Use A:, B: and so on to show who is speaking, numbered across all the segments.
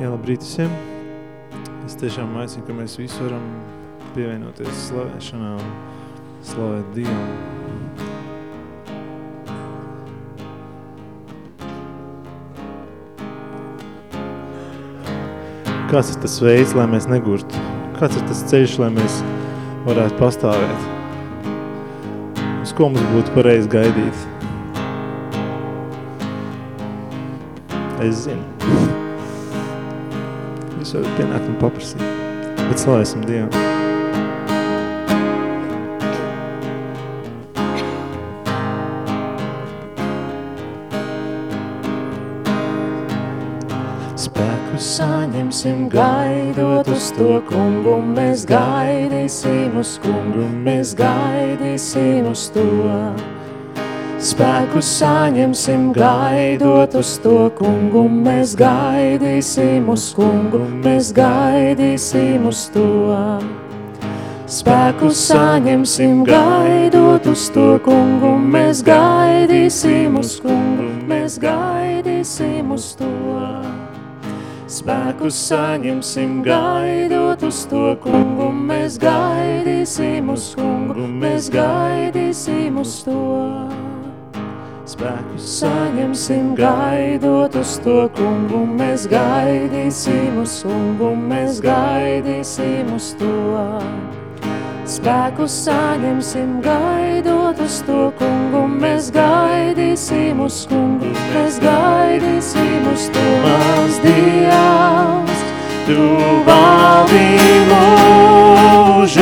A: Jā, labrīt visiem. Es tiešām aicinu, ka mēs visi varam pievienoties slavēšanā un slavēt Dievu. Kāds ir tas veids, lai mēs negurtu? Kāds ir tas ceļš, lai mēs varētu pastāvēt? Uz ko mums būtu pareizi gaidīt? Es zinu. Jūs varat pienākt un paprasīt. Bet slavēsim Dievu.
B: Spēku saņemsim gaidot uz to kungu, mēs gaidīsim uz kungu, mēs gaidīsim uz to. Spēku saņemsim gaidot uz to kungu, mēs gaidīsim uz kungu, mēs gaidīsim uz to. Spēku saņemsim gaidot uz to kungu, mēs gaidīsim uz kungu, mēs gaidīsim uz to. Spēku saņemsim gaidot uz to kungu, mēs gaidīsim uz kungu, mēs gaidīsim uz to. Spēku saņemsim gaidot uz to kungu, mēs gaidīsim uz kungu, mēs gaidīsim uz to. Spēku saņemsim gaidot uz to kungu, mēs gaidīsim uz kungu, mēs gaidīsim uz to. Mans Dievs, Tu valdi mūžām,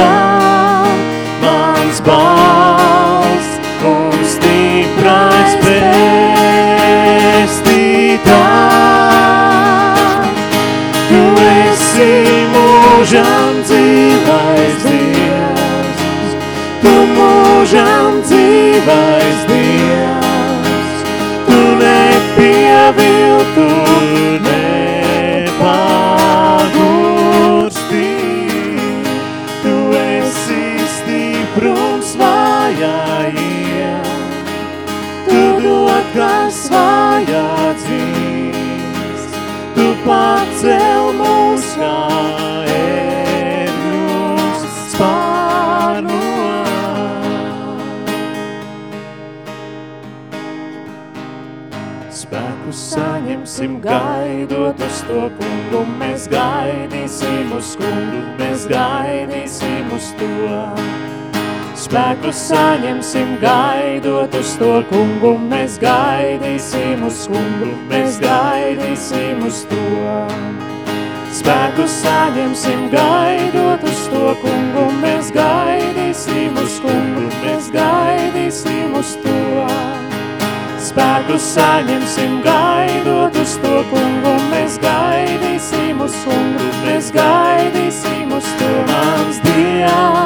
B: mans balsts shall to kungu, mēs gaidīsim uz kungu, mēs gaidīsim uz to. Spēku saņemsim gaidot uz to kungu, mēs gaidīsim uz kungu, mēs gaidīsim uz to. Spēku saņemsim gaidot uz to kungu, mēs gaidīsim uz kungu, mēs gaidīsim uz to. Spēku saņemsim gaidot uz to kungu, mēs gaidīsim uz kungu, mēs gaidīsim uz to. Mans Dievs,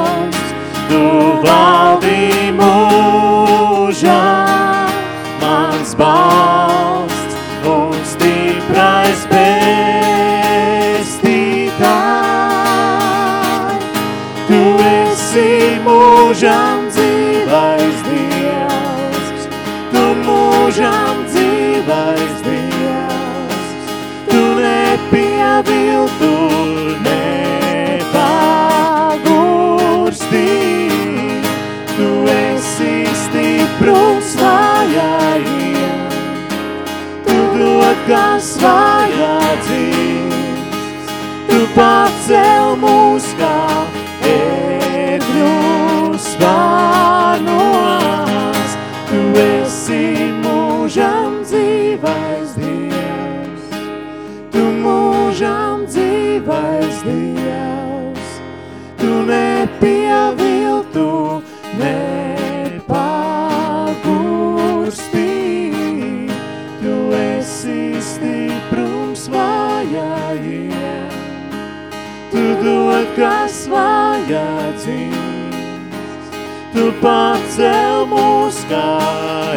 B: pacel mūs kā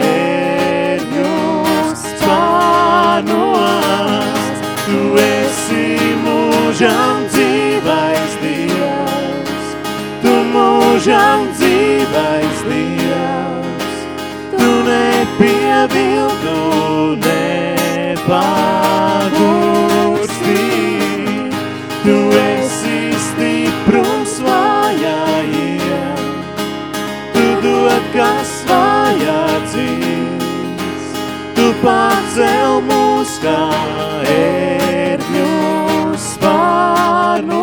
B: ērņus spārnos. Tu esi mūžam dzīvais Dievs, Tu mūžam dzīvais Dievs, Tu nepieviltu, nepagursti.
A: Kā ērgļu spārnos.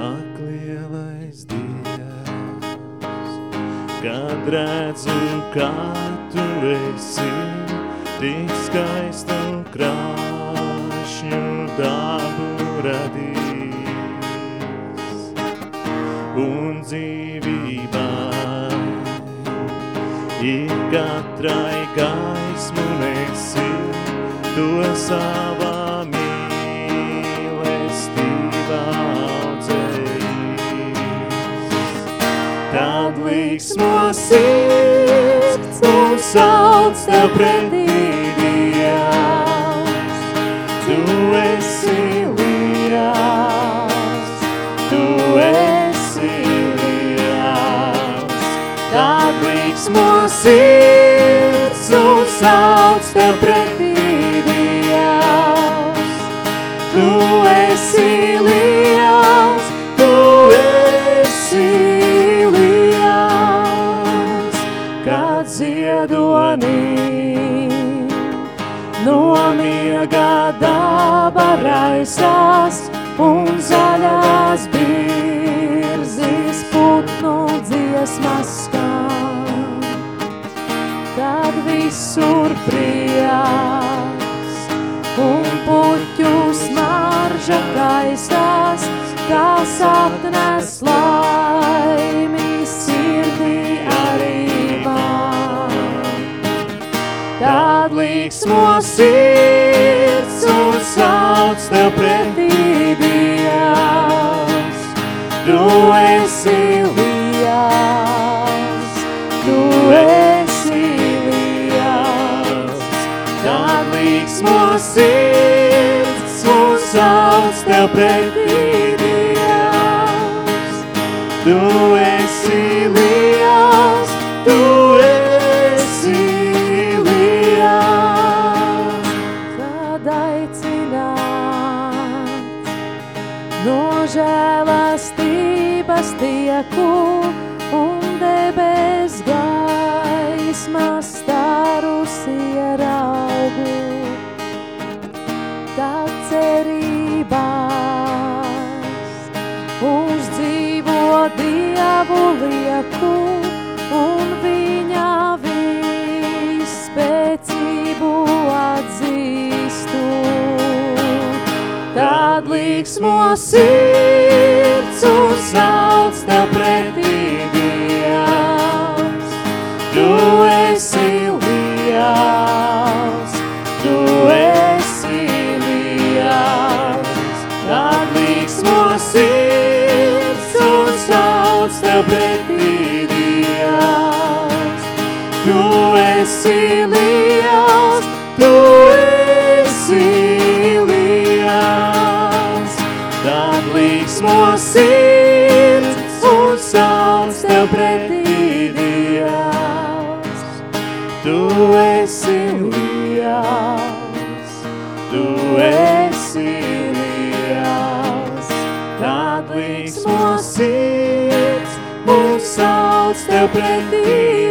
A: Ak, lielais Dievs, kad redzu, kā katrai gaismu nesi, to savā mīlestībā audzējis. Tad līksmo sirds un sauc tev pretī Dievs. Tu esi liels, tu esi liels. Tad līksmo sirds sauc tev pretī Dievs. Tu esi liels, tu esi liels, kad ziedonī no miega daba raisās un zaļās birzīs putnu dziesmas visur prieks un puķu smarža kaisās, kas atnes laimi sirdī arī man. Tad līksmo sirds un sauc tev pretī Dievs. Tu esi liels, līksmo sirds un sauc tev pretī Dievs. Tu esi līksmo sirds un sauc tev pretī sauc tev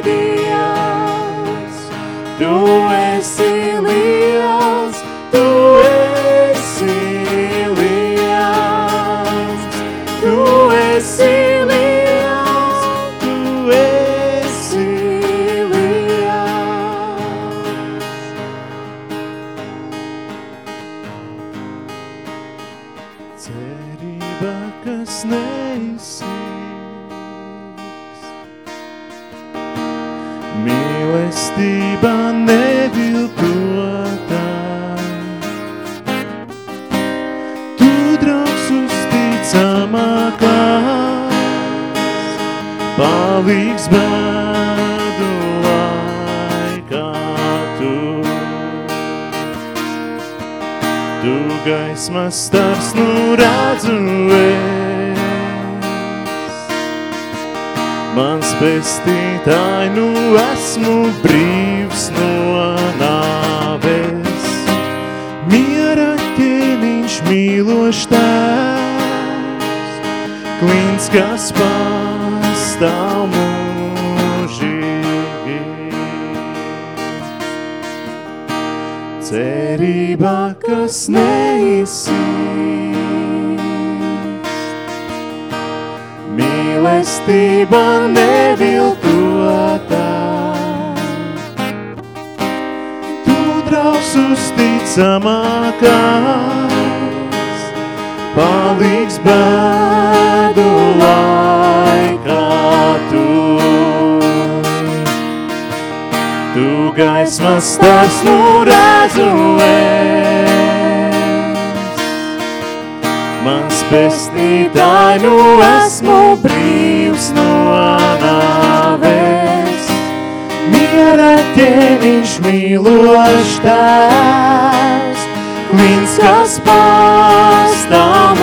A: gaismas stars nu redzu es. Mans pestītāji, nu esmu brīvs no nāves. Miera ķēniņš mīlošs tēvs, klīns, kas pastāv mūžīgi. Cerība, kas neizsīst, mīlestība neviltotā. Tu draus uzticamākais, palīgs bēdu laikā tu. Gaismas redzu es. Mans pestītāj, nu esmu brīvs no nāves. Miera ķēniņš mīlošs tēvs, klins, kas pastāv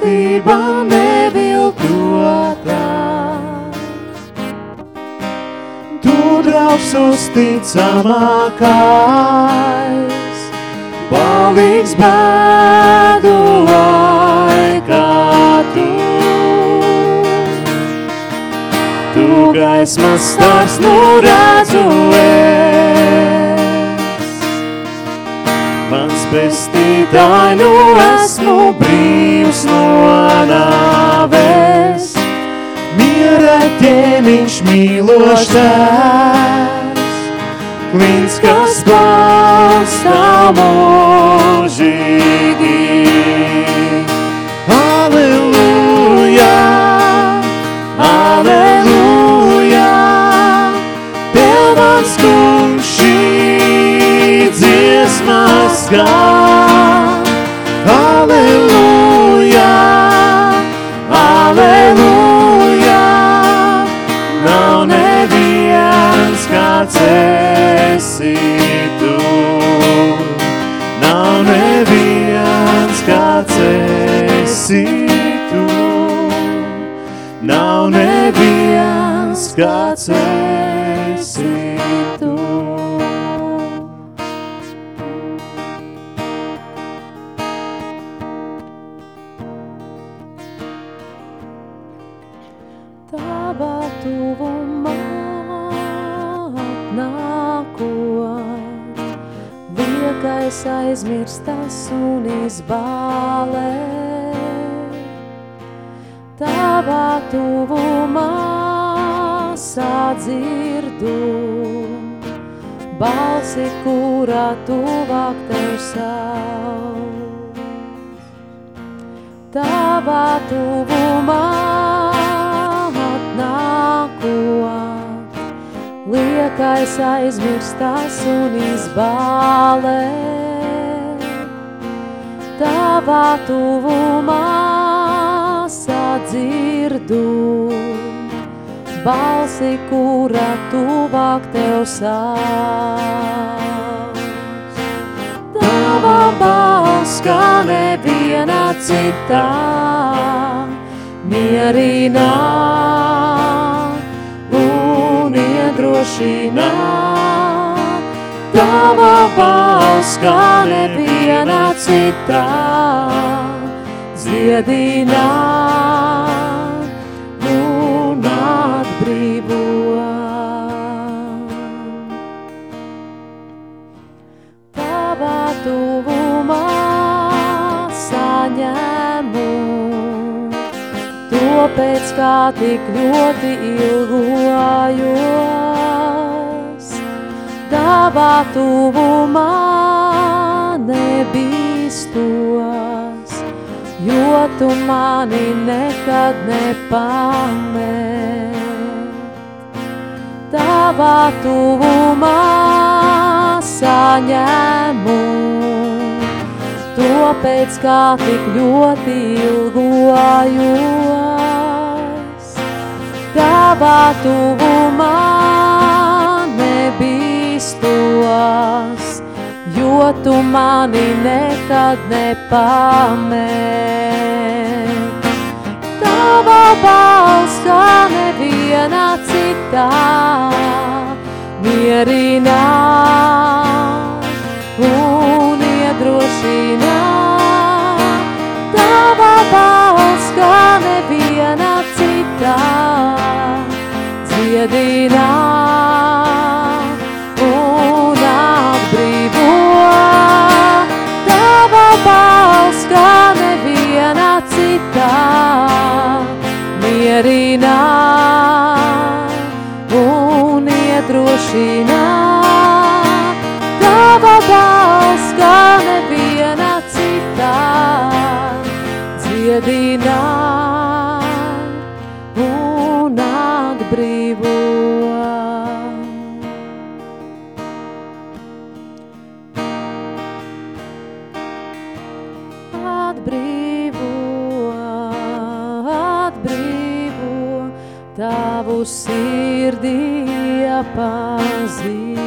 A: mīlestība neviltotā. Tu draugs uzticamākais, palīgs bēdu laikā tu. Tu gaismas stars nu redzu es. Mans pestītāj, nu esmu brīvs no nāves. Miera ķēniņš mīlošs tēvs, klins, kas pastāv mūžīgi. Aleluja, aleluja, Tev mans kungs šī dziesma skan. Kāds esi tu.
B: Tava tuvumā atnākot, liekais aizmirstas un izbālē. Tava tuvumā sadzirdu, balsi, kurā tuvāk tev sauc. Tavā tuvumā atnākot, liekais aizmirstas un izbālē. Tavā tuvumā sadzirdu, balsi, kura tuvāk tev sauc. Tava balss kā neviena citā mierina un iedrošina. Tava balss kā neviena citā dziedina to pēc kā tik ļoti ilgojos. Tavā tuvumā nebīstos, jo tu mani nekad nepamet. Tavā tuvumā
A: saņemu. To pēc kā tik ļoti ilgojos, tavā tuvumā nebīstos, jo tu mani nekad nepamet. Tava balss kā neviena citā mierina un iedrošina. Tava balss kā neviena citā dziedina un atbrīvo. Tava balss kā neviena citā mierina un iedrošina. Tava balss kā neviena citā dziedina apazīt.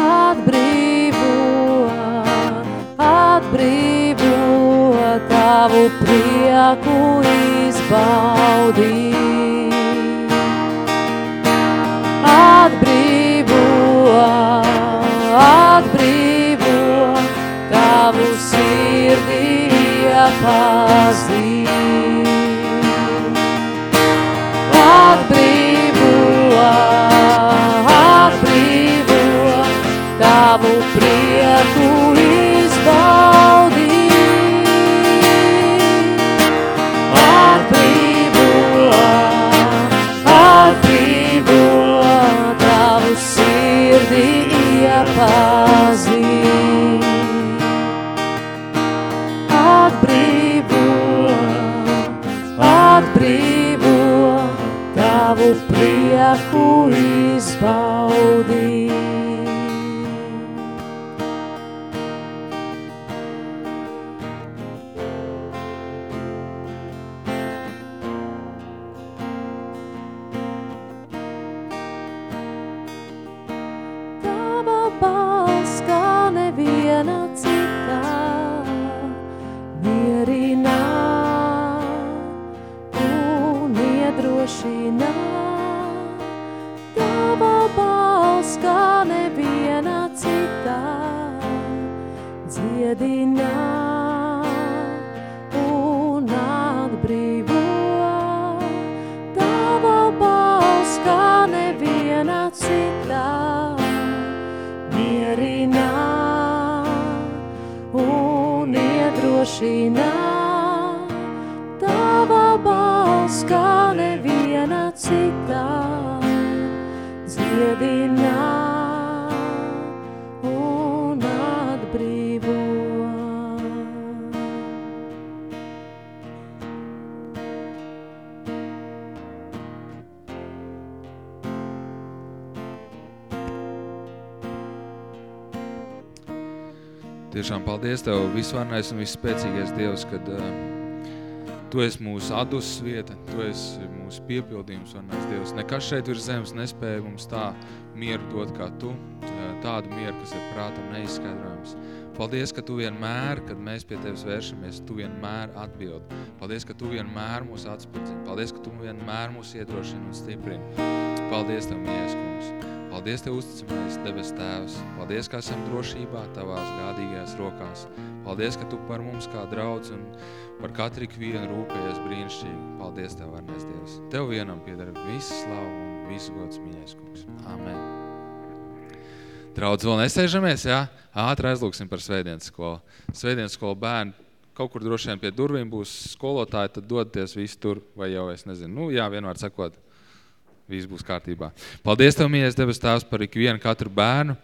A: Atbrīvo, atbrīvo, tavu prieku izbaudīt. Atbrīvo, atbrīvo, tavu sirdī apazīt.
C: Visvarnais un visspēcīgais Dievs, kad uh, Tu esi mūsu adusas vieta, Tu esi mūsu piepildījums, varnais Dievs. Nekas šeit ir zemes nespēja mums tā mieru dot kā Tu, uh, tādu mieru, kas ir prātam neizskaidrojams. Paldies, ka Tu vienmēr, kad mēs pie Tevis vēršamies, Tu vienmēr atbild. Paldies, ka Tu vienmēr mūs atspridzini. Paldies, ka Tu vienmēr mūs iedrošini un stiprini. Paldies Tev, Mīļais kungs. Paldies Tev uzticamais debes tēvs. Paldies, ka esam drošībā Tavās gādīgajās rokās. Paldies, ka Tu par mums kā draudz un par katru ikvienu rūpējies brīnišķīgi. Paldies Tev, varnais Dievs. Tev vienam piedara visu slavu un visu gods, mīļais kungs. Amen. Draudz, vēl nesēžamies, jā? Ātri aizlūksim par svētdienas skolu. Svētdienas skolu bērni kaut kur droši vien pie durvīm būs skolotāji, tad dodaties visi tur, vai jau es nezinu. Nu, jā, vienmēr sakot, viss būs kārtībā. Paldies Tev, mīļais debes Tēvs, par ikvienu katru bērnu.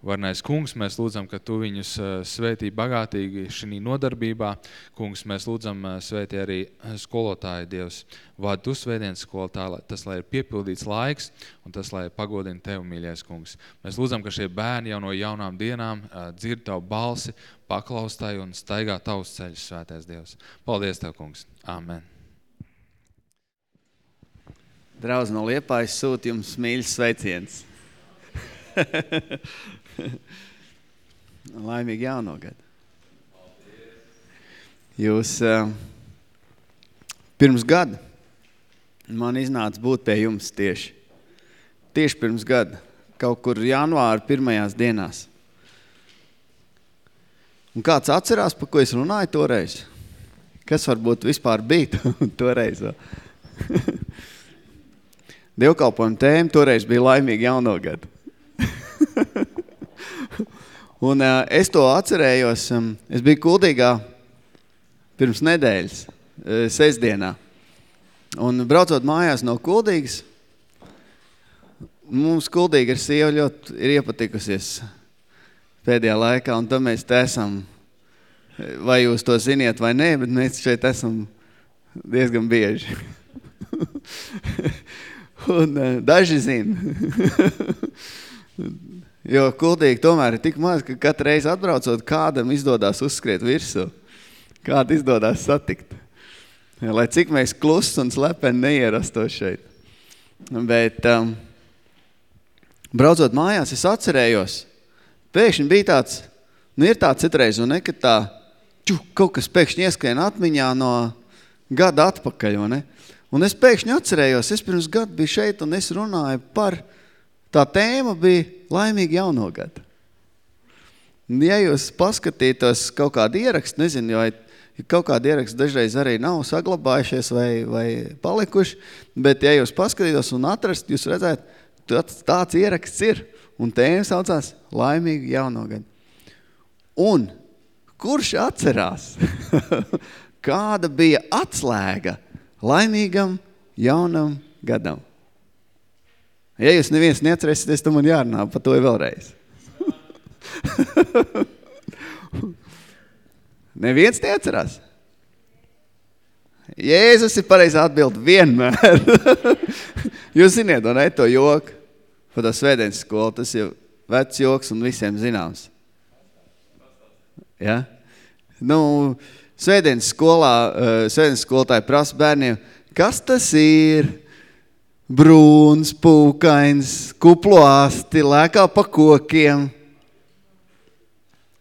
C: Varnais kungs, mēs lūdzam, ka Tu viņus eh, svētī bagātīgi šī nodarbībā. Kungs, mēs lūdzam eh, svētī arī skolotāju Dievs. Vādu Tu svētdienas skolotāju, tas, lai ir piepildīts laiks un tas, lai pagodina Tev, mīļais kungs. Mēs lūdzam, ka šie bērni jau no jaunām dienām eh, dzird Tavu balsi, paklaustai un staigā Tavus ceļus, svētais Dievs. Paldies Tev, kungs. Amen.
D: Draudz no Liepājas sūt jums mīļas sveiciens. Laimīgi jauno gadu. Jūs uh, pirms gada man iznāca būt pie jums tieši. Tieši pirms gada, kaut kur janvāra pirmajās dienās. Un kāds atcerās, pa ko es runāju toreiz? Kas varbūt vispār bija toreiz? Dievkalpojuma tēma toreiz bija laimīgi jauno gadu. un uh, es to atcerējos, um, es biju kuldīgā pirms nedēļas, uh, sestdienā. Un braucot mājās no kuldīgas, mums kuldīga ar sievu ļoti ir iepatikusies pēdējā laikā, un tad mēs te esam, vai jūs to ziniet vai nē, bet mēs šeit esam diezgan bieži. Un uh, daži zina. jo kuldīgi tomēr ir tik maz, ka katru reizi atbraucot, kādam izdodas uzskriet virsū. Kādu izdodas satikt. Lai cik mēs klusts un slepeni neierastos šeit. Bet um, braucot mājās, es atcerējos, pēkšņi bija tāds, nu ir tāds citreiz, un ne, ka tā, ču, kaut kas pēkšņi ieskrien atmiņā no gada atpakaļ, un ne? Un es pēkšņi atcerējos, es pirms gadu biju šeit un es runāju par, tā tēma bija laimīgi jauno gadu. Un ja jūs paskatītos kaut kādu ierakstu, nezinu, jo kaut kādi ieraksti dažreiz arī nav saglabājušies vai, vai palikuši, bet ja jūs paskatītos un atrast, jūs redzēt, tāds ieraksts ir. Un tēma saucās laimīgi jauno gadu. Un kurš atcerās, kāda bija atslēga – laimīgam jaunam gadam. Ja jūs neviens neatcerēsieties, tad man jārunā par to vēlreiz. neviens neatcerās. Jēzus ir pareizi atbild vienmēr. jūs ziniet, un ne to joku par to svētdienas skolu, tas jau vecs joks un visiem zināms. Ja? Nu, Svētdienas skolā, eh, svētdienas skolotāji prasa bērniem, kas tas ir? Brūns, pūkains, kuploāsti, lēkā pa kokiem.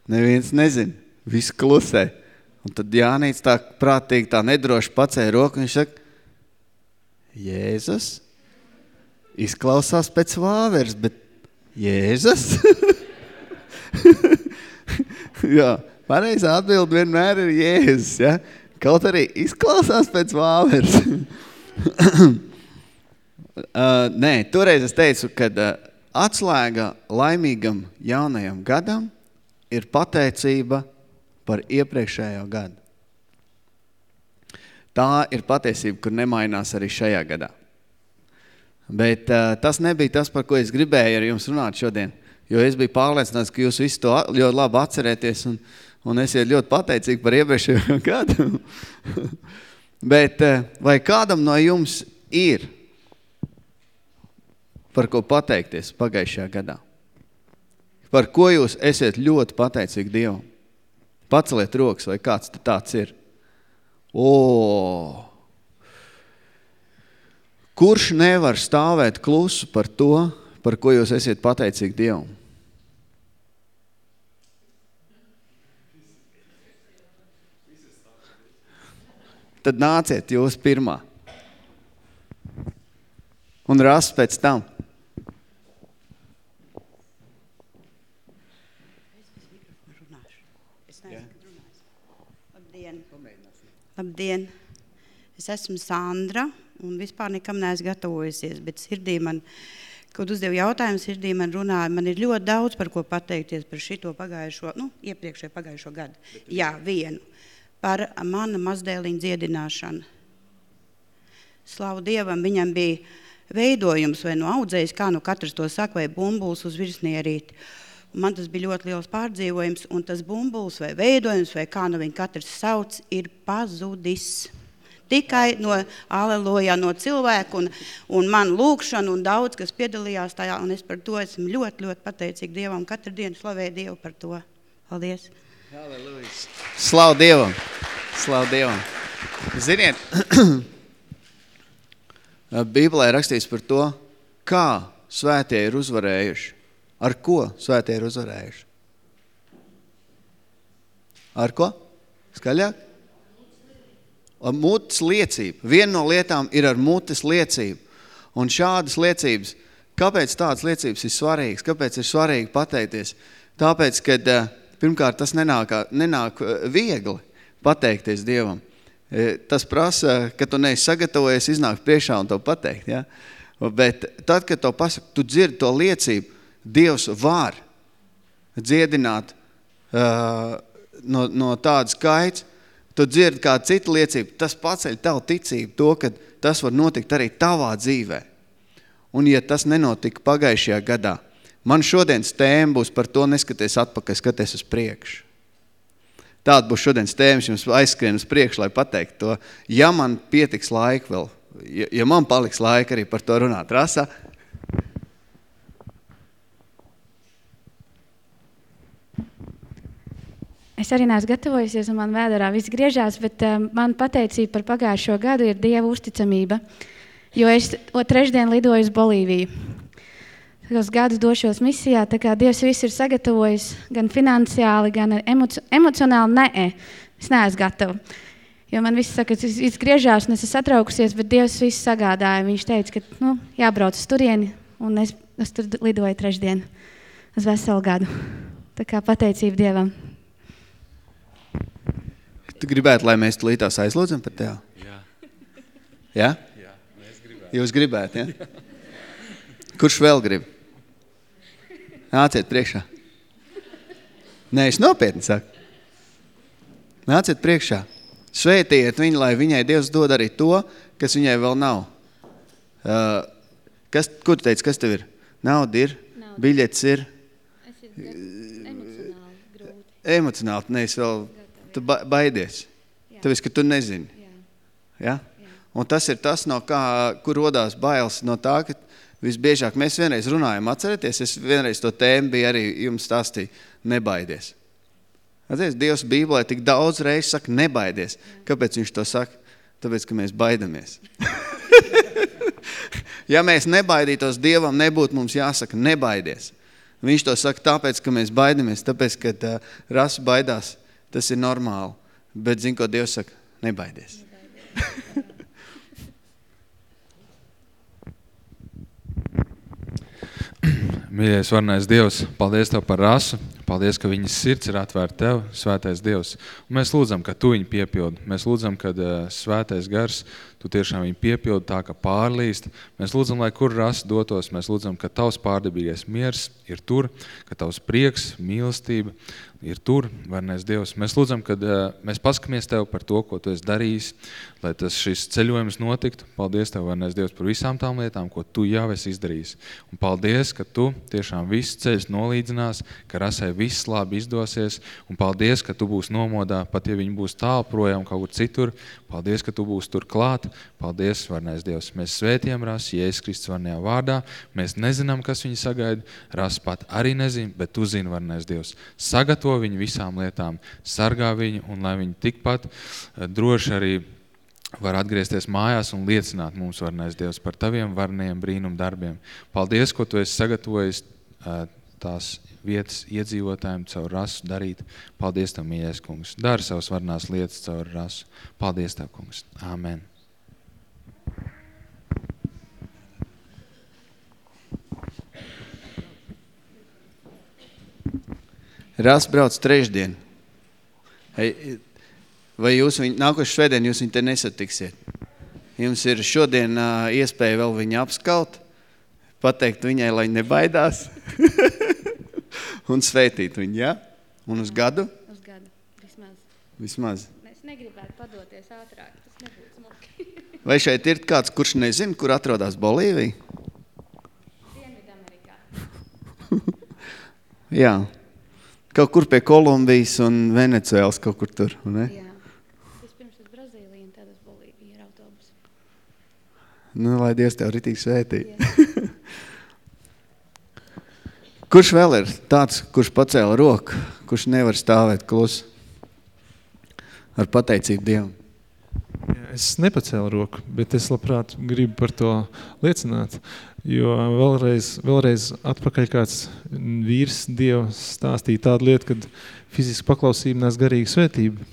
D: Neviens nezin, viss klusē. Un tad Jānīts tā prātīgi, tā nedroši pacēja roku, viņš saka, Jēzus izklausās pēc vāvers, bet Jēzus? Jā, Pareizā atbilde vienmēr ir Jēzus, ja? Kaut arī izklausās pēc vāvers. uh, nē, toreiz es teicu, ka uh, atslēga laimīgam jaunajam gadam ir pateicība par iepriekšējo gadu. Tā ir patiesība, kur nemainās arī šajā gadā. Bet uh, tas nebija tas, par ko es gribēju ar jums runāt šodien, jo es biju pārliecināts, ka jūs visu to ļoti labi atcerēties un, uh, un esiet ļoti pateicīgi par iepriekšējo gadu. Bet eh, vai kādam no jums ir par ko pateikties pagājušajā gadā? Par ko jūs esiet ļoti pateicīgi Dievam? Paceliet rokas, vai kāds tāds ir. O! Kurš nevar stāvēt klusu par to, par ko jūs esiet pateicīgi Dievam? Tad nāciet jūs pirmā. Un rast pēc tam.
E: Labdien. Labdien. Es esmu Sandra un vispār nekam neesmu gatavojusies, bet sirdī man, kaut uzdevu jautājumu, sirdī man runāja, man ir ļoti daudz par ko pateikties par šito pagājušo, nu, iepriekšējo pagājušo gadu. Jā, vienu par mana mazdēliņa dziedināšanu. Slavu Dievam, viņam bija veidojums vai no audzējs, kā nu katrs to saka, vai bumbuls uz virsnierīti. Un man tas bija ļoti liels pārdzīvojums, un tas bumbuls vai veidojums, vai kā nu viņi katrs sauc, ir pazudis. Tikai no aleluja, no cilvēku un, un man lūkšanu un daudz, kas piedalījās tajā, un es par to esmu ļoti, ļoti pateicīga Dievam. Katru dienu slavēju Dievu par to. Paldies!
D: Halleluja! Slavu Dievam! Slavu Dievam! Ziniet, Bībelē rakstīts par to, kā svētie ir uzvarējuši. Ar ko svētie ir uzvarējuši? Ar ko? Skaļāk? Ar mutes liecību. Viena no lietām ir ar mutes liecību. Un šādas liecības, kāpēc tādas liecības ir svarīgas? Kāpēc ir svarīgi pateikties? Tāpēc, kad pirmkārt tas nenāk, nenāk viegli pateikties Dievam. Tas prasa, ka tu neesi sagatavojies iznākt priekšā un to pateikt. Ja? Bet tad, kad to pasaka, tu dzirdi to liecību, Dievs var dziedināt uh, no, no tādas skaits, tu dzirdi kā cita liecība, tas paceļ tavu ticību to, ka tas var notikt arī tavā dzīvē. Un ja tas nenotika pagājušajā gadā, man šodienas tēma būs par to neskaties atpakaļ, skaties uz priekšu. Tāda būs šodienas tēmas, jums aizskrien uz priekšu, lai pateikt to. Ja man pietiks laika vēl, ja, ja man paliks laika arī par to runāt, Rasa,
F: Es arī neesmu gatavojusies, un man vēdā viss griežās, bet um, man pateicība par pagājušo gadu ir Dieva uzticamība. Jo es trešdien lidoju uz Bolīviju. Uz gadu došos misijā, tā kā Dievs viss ir sagatavojis, gan finansiāli, gan emoci emocionāli. Nē, es neesmu gatava. Jo man viss saka, ka viss griežās, un es esmu satraukusies, bet Dievs viss sagādāja. Viņš teica, ka nu, jābrauc uz turieni, un es, es tur lidoju trešdien uz veselu gadu. Tā kā pateicība Dievam.
D: Tu gribētu, lai mēs tulītās aizlūdzam par tevi?
C: Jā.
D: Ja?
C: Jā, mēs gribētu.
D: Jūs gribētu, ja? Kurš vēl grib? Nāciet priekšā. Nē, es nopietni saku. Nāciet priekšā. Svētiet viņu, lai viņai Dievs dod arī to, kas viņai vēl nav. Uh, kas, kur tu teici, kas tev ir? Nauda ir,
F: Nauda.
D: biļets ir,
F: Es emocionāli grūti.
D: emocionāli, nevis vēl, tu ba baidies.
F: Jā.
D: Tāpēc, ka tu nezini.
F: Jā.
D: Ja? Un tas ir tas, no kā, kur rodās bailes no tā, ka visbiežāk mēs vienreiz runājam, atcerieties, es vienreiz to tēmu biju arī jums stāstīju, nebaidies. Atceries, Dievs Bībelē tik daudz reizi saka, nebaidies. Kāpēc viņš to saka? Tāpēc, ka mēs baidamies. ja mēs nebaidītos Dievam, nebūtu mums jāsaka, nebaidies. Viņš to saka tāpēc, ka mēs baidamies, tāpēc, ka uh, rasa baidās, tas ir normāli. Bet zin, ko Dievs saka? Nebaidies.
C: Mīļais, varnais Dievs, paldies Tev par rasu, paldies, ka viņas sirds ir atvērta Tev, svētais Dievs. Un mēs lūdzam, ka Tu viņu piepildi. Mēs lūdzam, ka uh, svētais gars, Tu tiešām viņu piepildi tā, ka pārlīst. Mēs lūdzam, lai kur rasa dotos, mēs lūdzam, ka Tavs pārdabīgais miers ir tur, ka Tavs prieks, mīlestība ir tur, varnais Dievs. Mēs lūdzam, ka uh, mēs paskamies Tev par to, ko Tu esi darījis, lai tas šis ceļojums notiktu. Paldies Tev, varnais Dievs, par visām tām lietām, ko Tu jau esi izdarījis. Un paldies, ka Tu tiešām viss ceļš nolīdzinās, ka rasai viss labi izdosies. Un paldies, ka Tu būsi nomodā, pat ja viņi būs tālu projām kaut kur citur. Paldies, ka Tu būsi tur klāt. Paldies, varnais Dievs. Mēs svētiem rasi, Jēzus Kristus varnajā vārdā. Mēs nezinām, kas viņi sagaida. Ras pat arī nezin, bet Tu zini, varnais Dievs. Sagatavo viņu visām lietām, sargā viņu un lai viņi tikpat eh, droši arī var atgriezties mājās un liecināt mums, varnais Dievs, par Taviem varniem brīnum darbiem. Paldies, ko Tu esi sagatavojis eh, tās vietas iedzīvotājiem caur rasu darīt. Paldies Tev, mīļais kungs. Dari savas varnās lietas caur rasu. Paldies Tev, kungs. Āmen.
D: Ras brauc trešdien. Vai jūs viņu, nākošu svētdien jūs viņu te nesatiksiet? Jums ir šodien uh, iespēja vēl viņu apskaut, pateikt viņai, lai nebaidās un sveitīt viņu, ja? Un uz gadu?
F: Uz gadu vismaz.
D: Vismaz.
F: Es negribētu padoties ātrāk, tas nebūtu smuki.
D: Vai šeit ir kāds, kurš nezina, kur atrodas Bolīvija? Jā. Kaut kur pie Kolumbijas un Venecuēlas kaut kur tur, ne?
G: Jā. Vispirms uz Brazīliju un tad uz Bolīviju ir autobus.
D: Nu, lai Dievs tev ritīgi svētī. kurš vēl ir tāds, kurš pacēla roku, kurš nevar stāvēt klus ar pateicību Dievam?
H: Jā, Es nepacēlu roku, bet es labprāt gribu par to liecināt, jo vēlreiz, vēlreiz atpakaļ kāds vīrs Dievs stāstīja tādu lietu, kad fiziski paklausība nes garīgu svētību.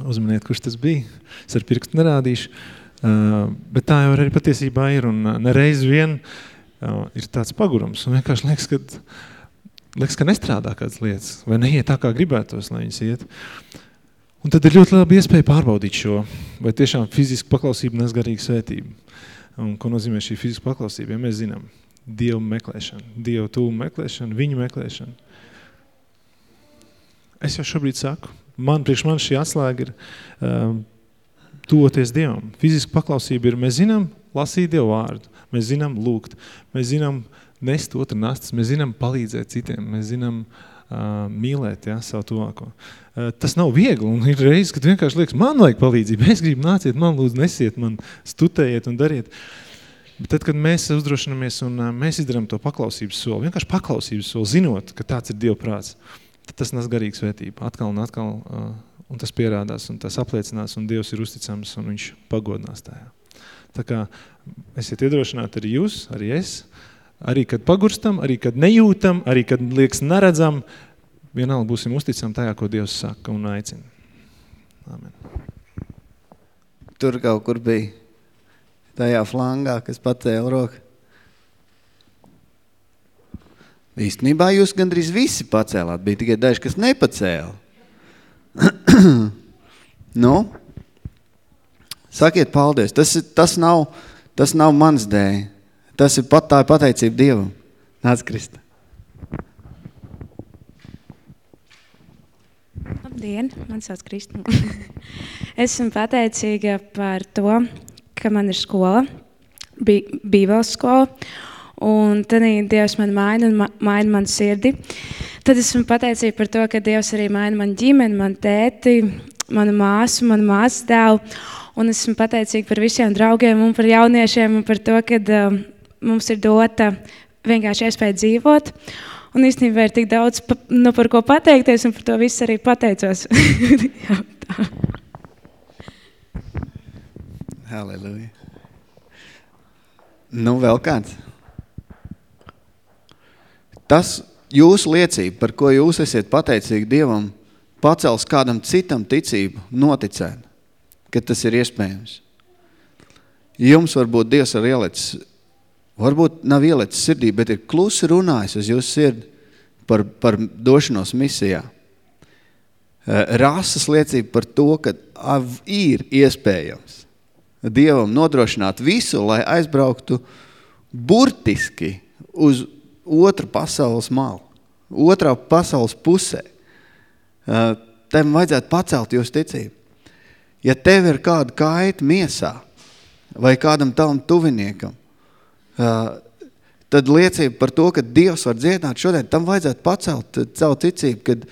H: Uzmaniet, kurš tas bija. Es ar pirkstu nerādīšu. Uh, bet tā jau arī patiesībā ir un uh, nereiz vien uh, ir tāds pagurums un vienkārši liekas, ka, liekas, ka nestrādā kādas lietas vai neiet tā, kā gribētos, lai viņas iet. Un tad ir ļoti labi iespēja pārbaudīt šo, vai tiešām fiziska paklausība nes garīgu svētību. Un ko nozīmē šī fiziska paklausība? Ja mēs zinām, Dievu meklēšana, Dievu tūmu meklēšana, viņu meklēšana. Es jau šobrīd saku, man, priekš man šī atslēga ir um, tuvoties Dievam. Fiziska paklausība ir, mēs zinām lasīt Dievu vārdu, mēs zinām lūgt, mēs zinām nest otru nastas, mēs zinām palīdzēt citiem, mēs zinām uh, mīlēt ja, savu tuvāko. Uh, tas nav viegli, un ir reizes, kad vienkārši liekas, man vajag palīdzību, es gribu nāciet, man lūdzu nesiet, man stutējiet un dariet. Bet tad, kad mēs uzdrošinamies un uh, mēs izdarām to paklausības soli, vienkārši paklausības soli, zinot, ka tāds ir Dieva prāts, tad tas nes garīgu svētību. Atkal un atkal, uh, un tas pierādās, un tas apliecinās, un Dievs ir uzticams, un viņš pagodinās tajā. Tā kā esiet iedrošināti arī jūs, arī es, arī kad pagurstam, arī kad nejūtam, arī kad liekas neredzam, vienalga būsim uzticami tajā, ko Dievs saka un aicina. Amen.
D: Tur kaut kur bija tajā flangā, kas pacēla roku. Īstenībā jūs gandrīz visi pacēlāt, bija tikai daži, kas nepacēla. nu, sakiet paldies, tas, tas, nav, tas nav mans dēļ, tas ir pat tā pateicība Dievam. Nāc, Krista.
I: Labdien, man sauc Kristina. Esmu pateicīga par to, ka man ir skola, bija bībeles skola, un tad Dievs man maina un ma maina man sirdi. Tad esmu pateicīga par to, ka Dievs arī maina man ģimeni, man tēti, manu māsu, manu māsu dēlu, un esmu pateicīga par visiem draugiem un par jauniešiem un par to, ka uh, mums ir dota vienkārši iespēja dzīvot. Un īstenībā ir tik daudz, pa, nu, par ko pateikties, un par to visu arī pateicos. Jā, tā.
D: Halleluja. Nu, vēl kāds? Tas jūsu liecība, par ko jūs esiet pateicīgi Dievam, pacels kādam citam ticību, noticēt, ka tas ir iespējams. Jums varbūt Dievs ir ielicis, varbūt nav ielicis sirdī, bet ir klusi runājis uz jūsu sirdi par, par došanos misijā. Rases liecība par to, ka ir iespējams Dievam nodrošināt visu, lai aizbrauktu burtiski uz otru pasaules malu, otrā pasaules pusē. Tev vajadzētu pacelt jūs ticību. Ja tev ir kāda kaita miesā vai kādam tavam tuviniekam, tad liecība par to, ka Dievs var dziedināt šodien, tam vajadzētu pacelt savu ticību, kad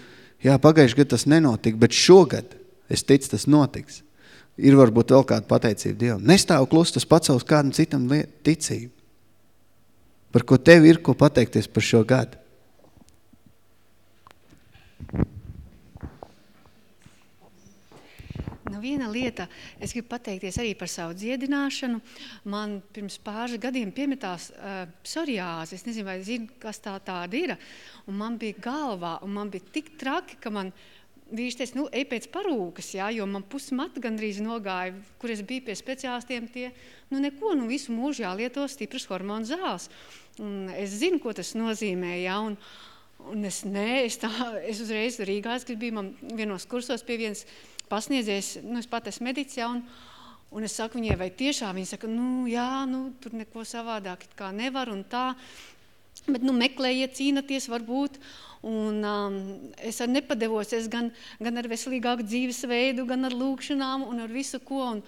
D: jā, pagājuši gadu tas nenotika, bet šogad es ticu, tas notiks ir varbūt vēl kāda pateicība Dievam. Nestāv klus, tas pacels kādam citam ticību. Par ko tev ir ko pateikties par šo gadu.
J: Nu, viena lieta, es gribu pateikties arī par savu dziedināšanu. Man pirms pāris gadiem piemetās uh, psoriāze. Es nezinu, vai zinu, kas tā tāda ir. Un man bija galvā, un man bija tik traki, ka man vīrs teica, nu, ej pēc parūkas, jā, jo man pusmata gandrīz nogāja, kur es biju pie speciālistiem, tie, nu, neko, nu, visu mūžu jālieto stipras hormonu zāles. Un es zinu, ko tas nozīmē, jā, un, un es, nē, es tā, es uzreiz Rīgā, es biju man vienos kursos pie viens pasniedzies, nu, es pat esmu medicis, jā, un, un es saku viņai, vai tiešām, viņa saka, nu, jā, nu, tur neko savādāk kā nevar un tā, bet, nu, meklējiet, cīnaties varbūt, Un, um, es arī nepadevos, es gan, gan ar veselīgāku dzīvesveidu, gan ar lūkšanām un ar visu ko. Un,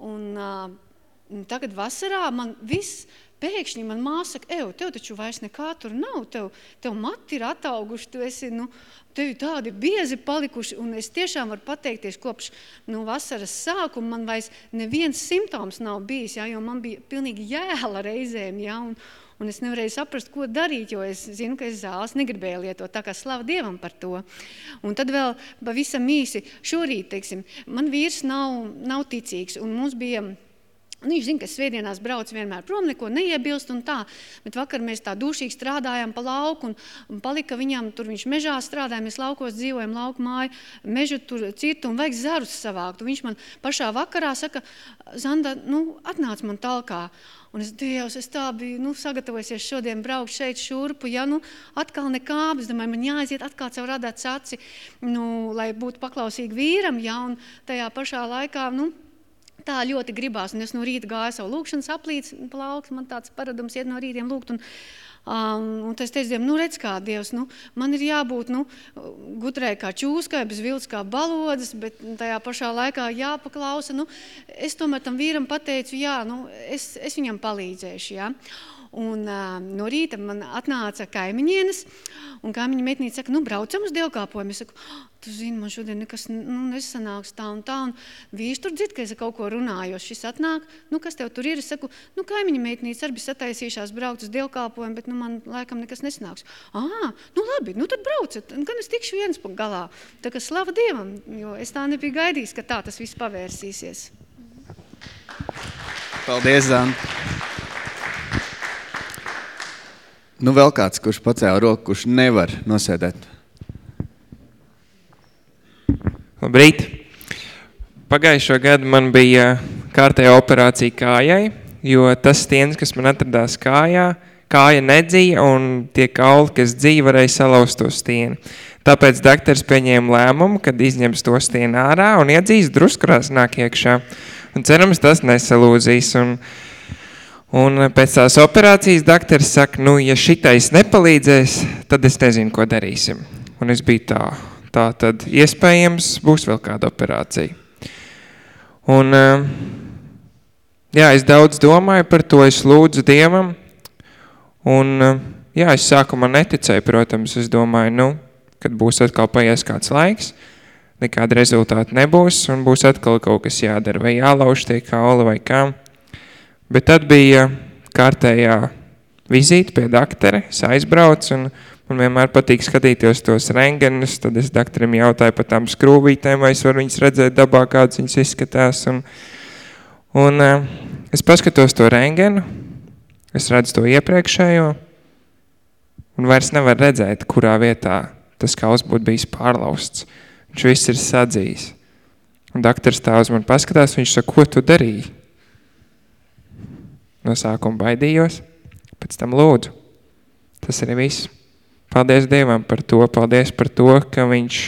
J: un, uh, tagad vasarā man viss pēkšņi man māsa saka, ev, tev taču vairs nekā tur nav, tev, tev mati ir atauguši, tu esi, nu, tev tādi biezi palikuši, un es tiešām varu pateikties kopš nu, vasaras sākuma, man vairs neviens simptoms nav bijis, ja, jo man bija pilnīgi jēla reizēm, ja, un, un es nevarēju saprast, ko darīt, jo es zinu, ka es zāles negribēju lietot, tā kā slava Dievam par to. Un tad vēl pavisam īsi, šorīt, teiksim, man vīrs nav, nav ticīgs, un mums bija Nu, viņš zina, ka svētdienās brauc vienmēr prom, neko neiebilst un tā, bet vakar mēs tā dušīgi strādājām pa lauku un, un palika viņam, tur viņš mežā strādāja, mēs laukos dzīvojam, lauku māju, mežu tur cirtu un vajag zarus savākt. Un viņš man pašā vakarā saka, Zanda, nu, atnāc man talkā. Un es, Dievs, es tā biju nu, sagatavojusies šodien braukt šeit šurpu, ja nu atkal nekā, es domāju, man jāaiziet atkal caur radāt saci, nu, lai būtu paklausīgi vīram, ja, un tajā pašā laikā, nu, tā ļoti gribās, un es no rīta gāju savu lūkšanas aplīdz plaukt, man tāds paradums iet no rītiem lūgt, un, um, un es teicu nu redz kā Dievs, nu, man ir jābūt, nu, gudrai kā čūskai, bez vilts kā balodas, bet tajā pašā laikā jāpaklausa, nu, es tomēr tam vīram pateicu, jā, nu, es, es viņam palīdzēšu, jā. Un uh, no rīta man atnāca kaimiņienes, un kaimiņa meitnīca saka, nu, braucam uz dievkāpojumu. Es saku, tu zini, man šodien nekas nu, nesanāks tā un tā, un vīrs tur dzird, ka es kaut ko runāju, šis atnāk, nu, kas tev tur ir? Es saku, nu, kaimiņa meitnīca arī bija sataisījušās braukt uz dievkāpojumu, bet, nu, man laikam nekas nesanāks. Ā, nu, labi, nu, tad braucat, gan es tikšu viens galā. Tā kā slava Dievam, jo es tā nebiju gaidījis, ka tā tas viss pavērsīsies.
D: Paldies, Zana. Nu, vēl kāds, kurš pacēla roku, kurš nevar nosēdēt.
K: Labrīt! Pagājušo gadu man bija kārtējā operācija kājai, jo tas stiens, kas man atradās kājā, kāja nedzija un tie kauli, kas dzīja, varēja salauzt to stieni. Tāpēc daktars pieņēma lēmumu, kad izņems to stienu ārā un iedzīs druskurās nāk iekšā. Un cerams, tas nesalūzīs. Un, uh, Un pēc tās operācijas dakteris saka, nu, ja šitais nepalīdzēs, tad es nezinu, ko darīsim. Un es biju tā, tā tad iespējams būs vēl kāda operācija. Un, jā, es daudz domāju par to, es lūdzu Dievam, un, jā, es sākumā neticēju, protams, es domāju, nu, kad būs atkal paies kāds laiks, nekāda rezultāta nebūs, un būs atkal kaut kas jādara, vai jālauž tie kauli vai kā. Bet tad bija kārtējā vizīte pie daktere, es aizbraucu un man vienmēr patīk skatīties tos rengenus, tad es dakterim jautāju par tām skrūvītēm, vai es varu viņas redzēt dabā, kādas viņas izskatās. Un, un uh, es paskatos to rengenu, es redzu to iepriekšējo, un vairs nevar redzēt, kurā vietā tas kauls būtu bijis pārlausts. Viņš viss ir sadzījis. Un daktars tā uz mani paskatās, viņš saka, ko tu darīji? No sākuma baidījos, pēc tam lūdzu. Tas arī viss. Paldies Dievam par to, paldies par to, ka viņš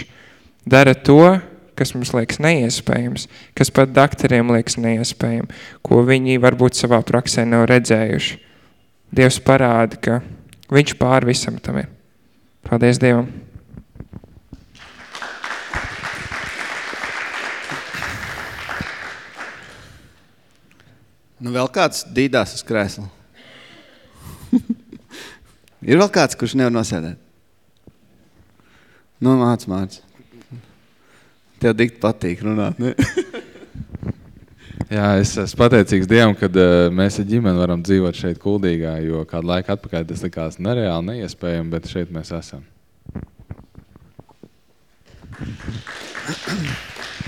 K: dara to, kas mums liekas neiespējams, kas pat daktariem liekas neiespējami, ko viņi varbūt savā praksē nav redzējuši. Dievs parāda, ka viņš pār visam tam ir. Paldies Dievam!
D: Nu, vēl kāds dīdās uz krēslu. ir vēl kāds, kurš nevar nosēdēt? Nu, māc, māc. Tev dikt patīk runāt, ne?
C: Jā, es esmu pateicīgs Dievam, kad uh, mēs ar ģimeni varam dzīvot šeit kuldīgā, jo kādu laiku atpakaļ tas likās nereāli, neiespējami, bet šeit mēs esam.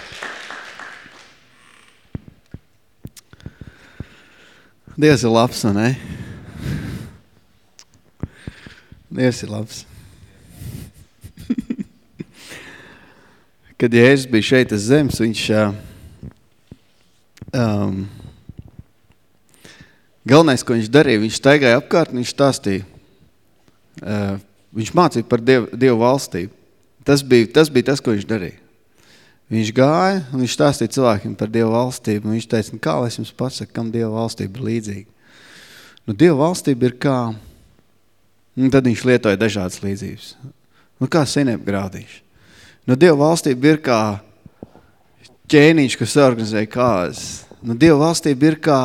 D: Dievs ir labs, ne? Dievs ir labs. Kad Jēzus bija šeit uz zemes, viņš um, galvenais, ko viņš darīja, viņš staigāja apkārt un viņš stāstīja. Uh, viņš mācīja par Dievu, Dievu valstību. Tas bija, tas bija tas, ko viņš darīja. Viņš gāja un viņš stāstīja cilvēkiem par Dievu valstību. Un viņš teica, nu, kā lai es jums pasaku, kam Dievu valstība ir līdzīga. Nu, Dievu valstība ir kā, un tad viņš lietoja dažādas līdzības. Nu, kā senēm grādīši. Nu, Dievu valstība ir kā ķēniņš, kas organizēja kāzes. Nu, Dievu valstība ir kā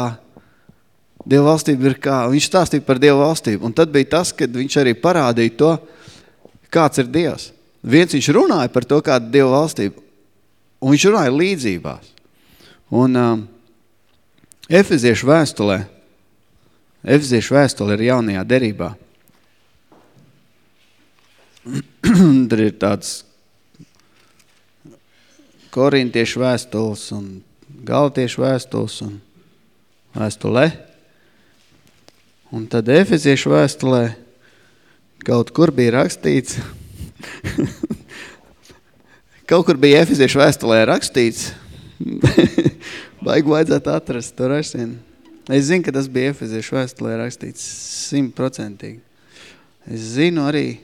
D: Dieva valstība ir kā, viņš stāstīja par Dieva valstību, un tad bija tas, kad viņš arī parādīja to, kāds ir Dievs. Viens viņš runāja par to, kāda Dieva valstība, un viņš runāja līdzībās. Un um, Efeziešu vēstulē, Efeziešu vēstule ir jaunajā derībā. Tur ir tāds korintiešu vēstules un galtiešu vēstules un vēstulē. Un tad Efeziešu vēstulē kaut kur bija rakstīts, kaut kur bija Efeziešu vēstulē rakstīts, baigi vajadzētu atrast to rakstīnu. Es zinu, ka tas bija Efeziešu vēstulē rakstīts simtprocentīgi. Es zinu arī,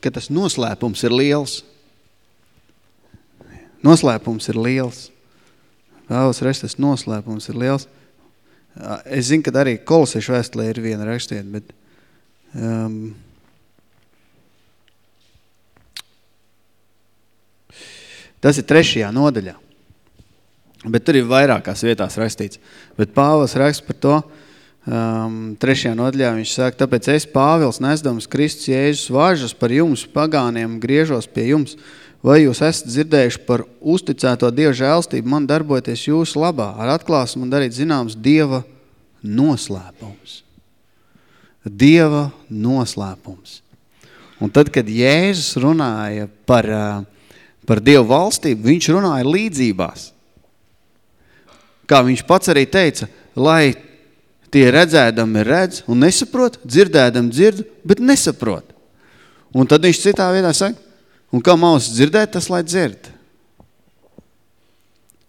D: ka tas noslēpums ir liels. Noslēpums ir liels. Vēlos rest, tas noslēpums ir liels. Es zinu, ka arī kolosiešu vēstulē ir viena rakstiet, bet um, tas ir trešajā nodaļā. Bet tur ir vairākās vietās rakstīts. Bet Pāvils raksta par to, um, trešajā nodaļā viņš saka, tāpēc es, Pāvils, nesdams Kristus Jēzus važas par jums pagāniem, griežos pie jums, vai jūs esat dzirdējuši par uzticēto Dieva žēlstību man darboties jūsu labā, ar atklāsmu un darīt zināms Dieva noslēpums. Dieva noslēpums. Un tad, kad Jēzus runāja par, par Dievu valstību, viņš runāja līdzībās. Kā viņš pats arī teica, lai tie redzēdami redz un nesaprot, dzirdēdami dzird, bet nesaprot. Un tad viņš citā vietā saka, un kā maus dzirdēt, tas lai dzird.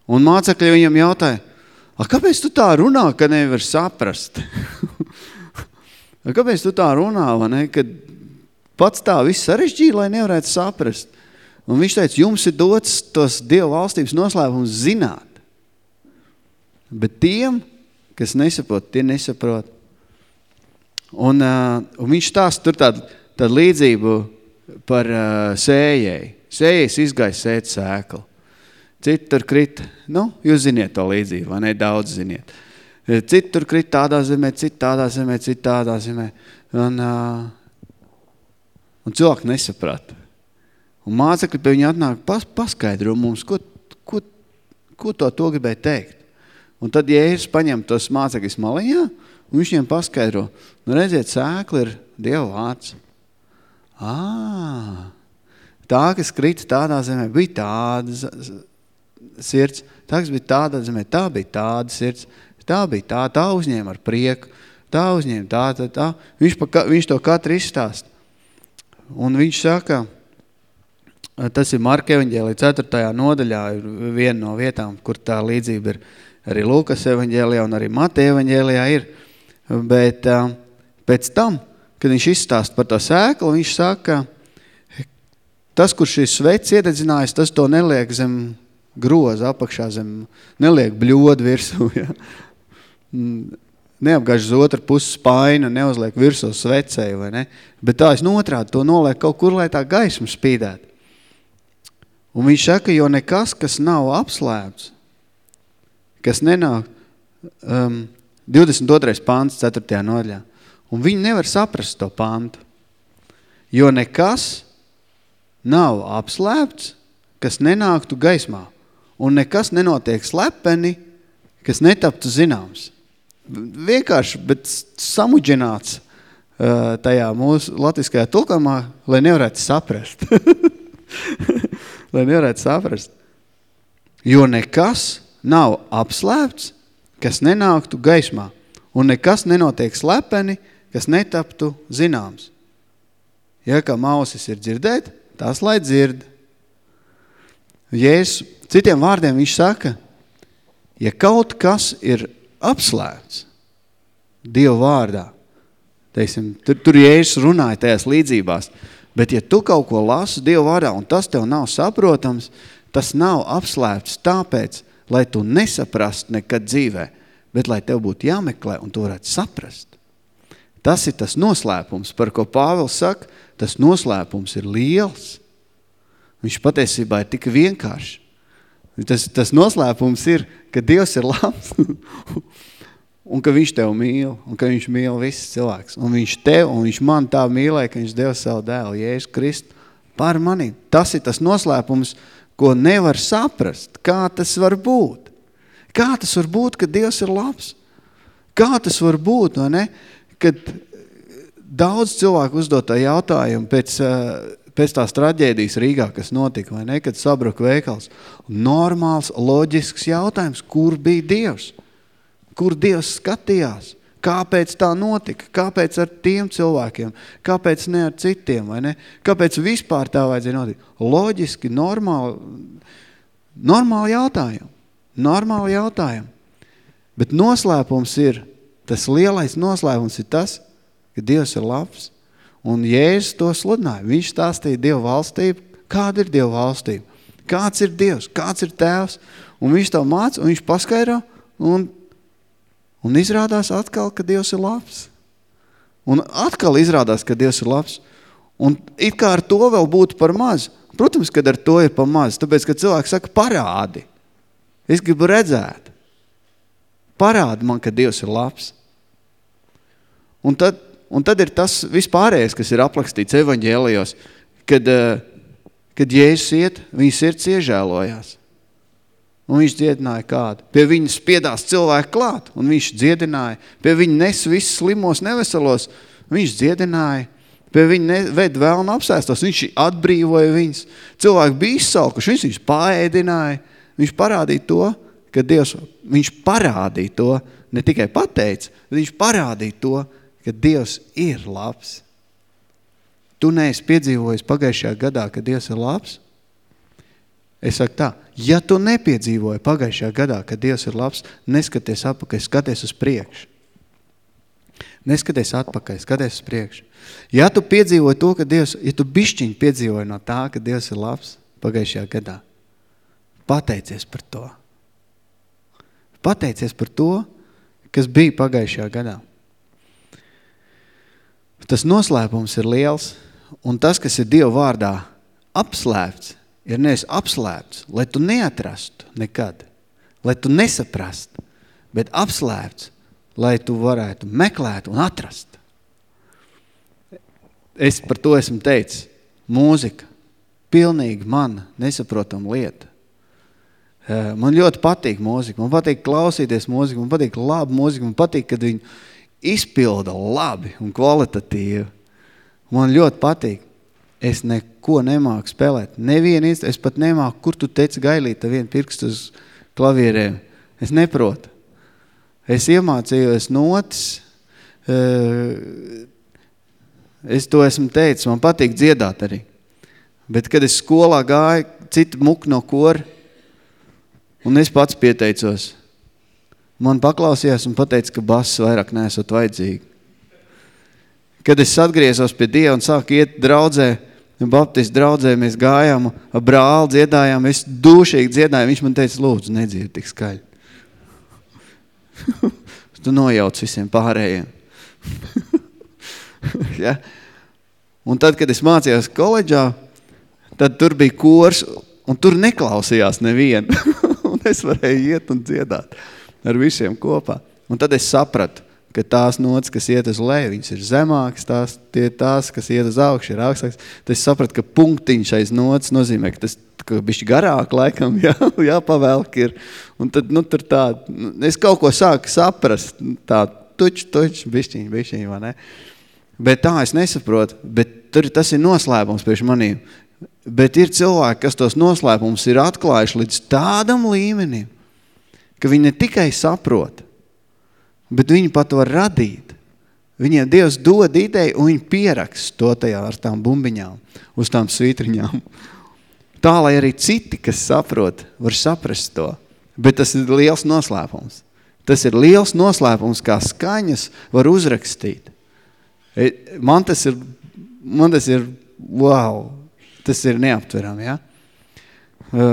D: Un mācekļi viņam jautāja, A, kāpēc tu tā runā, ka nevar saprast? A, kāpēc tu tā runā, vai ne, kad pats tā viss sarežģīja, lai nevarētu saprast? Un viņš teica, jums ir dots tos Dieva valstības noslēpums zināt. Bet tiem, kas nesaprot, tie nesaprot. Un, uh, un viņš tās tur tādu, tādu līdzību par uh, sējai. Sējais izgāja sēt sēklu. Citi tur krita, nu, jūs ziniet to līdzību, vai ne, daudz ziniet. Citi tur krita tādā zemē, citi tādā zemē, citi tādā zemē. Un, uh, un cilvēki nesaprata. Un mācekļi pie viņa atnāk, pas, paskaidro mums, ko, ko, ko to, to gribēja teikt. Un tad Jēzus paņem tos mācekļus maliņā, un viņš viņiem paskaidro, nu redziet, sēkli ir Dieva vārds. Ā, tā, kas krita tādā zemē, bija tāda sirds, tas bija tāda zemē, tā bija tāda sirds, tā bija tā, tā uzņēma ar prieku, tā uzņēma tā, tā, tā. Viņš, pa, viņš to katru izstāst. Un viņš saka, tas ir Marka evaņģēlī 4. nodaļā, ir viena no vietām, kur tā līdzība ir arī Lūkas evaņģēlijā un arī Mateja evaņģēlijā ir. Bet pēc tam, kad viņš izstāst par to sēklu, viņš saka, tas, kur šis sveids iededzinājis, tas to neliek zem groza apakšā zem, neliek bļodu virsū, ja. Neapgāž uz otru pusi spainu, neuzliek virsū svecēju, vai ne? Bet tā es notrādu to noliek kaut kur, lai tā gaisma spīdētu. Un viņš saka, jo nekas, kas nav apslēpts, kas nenāk, um, 22. pāns 4. nodaļā, un viņi nevar saprast to pāntu, jo nekas nav apslēpts, kas nenāktu gaismā un nekas nenotiek slepeni, kas netaptu zināms. Vienkārši, bet samuģināts uh, tajā mūsu latviskajā tulkamā, lai nevarētu saprast. lai nevarētu saprast. Jo nekas nav apslēpts, kas nenāktu gaismā, un nekas nenotiek slepeni, kas netaptu zināms. Ja kā mausis ir dzirdēt, tās lai dzird. Jēzus Citiem vārdiem viņš saka, ja kaut kas ir apslēpts Dieva vārdā, teiksim, tur, tur Jēzus runāja tajās līdzībās, bet ja tu kaut ko lasi Dieva vārdā un tas tev nav saprotams, tas nav apslēpts tāpēc, lai tu nesaprast nekad dzīvē, bet lai tev būtu jāmeklē un tu varētu saprast. Tas ir tas noslēpums, par ko Pāvils saka, tas noslēpums ir liels. Viņš patiesībā ir tik vienkārši. Tas, tas noslēpums ir, ka Dievs ir labs. un ka viņš tev mīl, un ka viņš mīl visus cilvēkus. Un viņš tev, un viņš man tā mīlēja, ka viņš deva savu dēlu, Jēzus Kristu, par mani. Tas ir tas noslēpums, ko nevar saprast. Kā tas var būt? Kā tas var būt, ka Dievs ir labs? Kā tas var būt, vai ne? Kad daudz cilvēku uzdot tā jautājumu pēc, pēc tās traģēdijas Rīgā, kas notika, vai ne, kad sabruka veikals. Normāls, loģisks jautājums, kur bija Dievs? Kur Dievs skatījās? Kāpēc tā notika? Kāpēc ar tiem cilvēkiem? Kāpēc ne ar citiem? Vai ne? Kāpēc vispār tā vajadzēja notikt? Loģiski, normāli, normāli jautājumi. Normāli jautājumi. Bet noslēpums ir, tas lielais noslēpums ir tas, ka Dievs ir labs. Un Jēzus to sludināja. Viņš stāstīja Dievu valstību. Kāda ir Dievu valstība? Kāds ir Dievs? Kāds ir Tēvs? Un viņš to māca, un viņš paskaidro, un Un izrādās atkal, ka Dievs ir labs. Un atkal izrādās, ka Dievs ir labs. Un it kā ar to vēl būtu par maz. Protams, kad ar to ir par maz, tāpēc, ka cilvēks saka parādi. Es gribu redzēt. Parādi man, ka Dievs ir labs. Un tad, un tad ir tas vispārējais, kas ir aplakstīts evaņģēlijos, kad, eh, kad Jēzus iet, viņa sirds iežēlojās. Un viņš dziedināja kādu. Pie viņa spiedās cilvēku klāt, un viņš dziedināja. Pie viņa nes visus slimos, neveselos, viņš dziedināja. Pie viņa ved vēl un apsēstos, viņš atbrīvoja viņus. Cilvēki bija izsalkuši, viņš viņus paēdināja. Viņš parādīja to, ka Dievs, viņš parādīja to, ne tikai pateica, bet viņš parādīja to, ka Dievs ir labs. Tu neesi piedzīvojis pagājušajā gadā, ka Dievs ir labs? Es saku tā, ja tu nepiedzīvoji pagājušajā gadā, ka Dievs ir labs, neskaties atpakaļ, skaties uz priekšu. Neskaties atpakaļ, skaties uz priekšu. Ja tu piedzīvoji to, ka Dievs, ja tu bišķiņi piedzīvoji no tā, ka Dievs ir labs pagājušajā gadā, pateicies par to. Pateicies par to, kas bija pagājušajā gadā. Tas noslēpums ir liels, un tas, kas ir Dieva vārdā apslēpts, ir nevis apslēpts, lai tu neatrastu nekad, lai tu nesaprastu, bet apslēpts, lai tu varētu meklēt un atrast. Es par to esmu teicis, mūzika, pilnīgi man nesaprotam lieta. Eh, man ļoti patīk mūzika, man patīk klausīties mūziku, man patīk labi mūzika, man patīk, kad viņi izpilda labi un kvalitatīvi. Man ļoti patīk. Es neko nemāku spēlēt. Nevienu es pat nemāku, kur tu teici gailīt vienu pirkstu uz klavierēm. Es neprotu. Es iemācījos notis. Eh, es to esmu teicis, man patīk dziedāt arī. Bet, kad es skolā gāju, citu muku no kora, un es pats pieteicos, man paklausījās un pateica, ka bass vairāk nesot vajadzīgi. Kad es atgriezos pie Dieva un sāku iet draudzē, Baptistu draudzē mēs gājām, brāli dziedājām, es dūšīgi dziedāju, viņš man teica, lūdzu, nedzied tik skaļi. tu nojauc visiem pārējiem. ja? Un tad, kad es mācījos koledžā, tad tur bija kurs, un tur neklausījās nevienu. un es varēju iet un dziedāt ar visiem kopā. Un tad es sapratu, ka tās nots, kas iet uz leju, viņas ir zemākas, tās, tie tās, kas iet uz augšu, ir augstākas. Tad es sapratu, ka punktiņš aiz nots nozīmē, ka tas ka bišķi garāk laikam jā, jāpavelk ir. Un tad, nu, tur tā, es kaut ko sāku saprast, tā tuč, tuč, bišķiņ, bišķiņ, vai ne? Bet tā es nesaprotu, bet tur tas ir noslēpums priekš manīm. Bet ir cilvēki, kas tos noslēpumus ir atklājuši līdz tādam līmenim, ka viņi ne tikai saprota, bet viņi pat var radīt. Viņiem Dievs dod ideju, un viņi pierakst to tajā ar tām bumbiņām, uz tām svītriņām. Tā, lai arī citi, kas saprot, var saprast to. Bet tas ir liels noslēpums. Tas ir liels noslēpums, kā skaņas var uzrakstīt. E, man tas ir, man tas ir, wow, tas ir neaptveram, ja? E,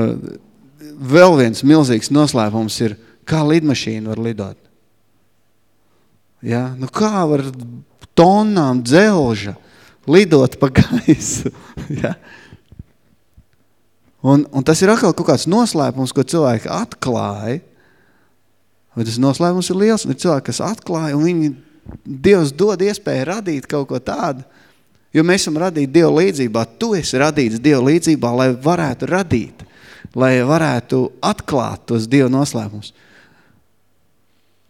D: vēl viens milzīgs noslēpums ir, kā lidmašīna var lidot. Ja? Nu kā var tonām dzelža lidot pa gaisu? ja? Un, un tas ir atkal kaut kāds noslēpums, ko cilvēki atklāja. vai tas noslēpums ir liels, un ir cilvēki, kas atklāja, un viņi, Dievs dod iespēju radīt kaut ko tādu, jo mēs esam radīti Dieva līdzībā, tu esi radīts Dieva līdzībā, lai varētu radīt, lai varētu atklāt tos Dieva noslēpumus.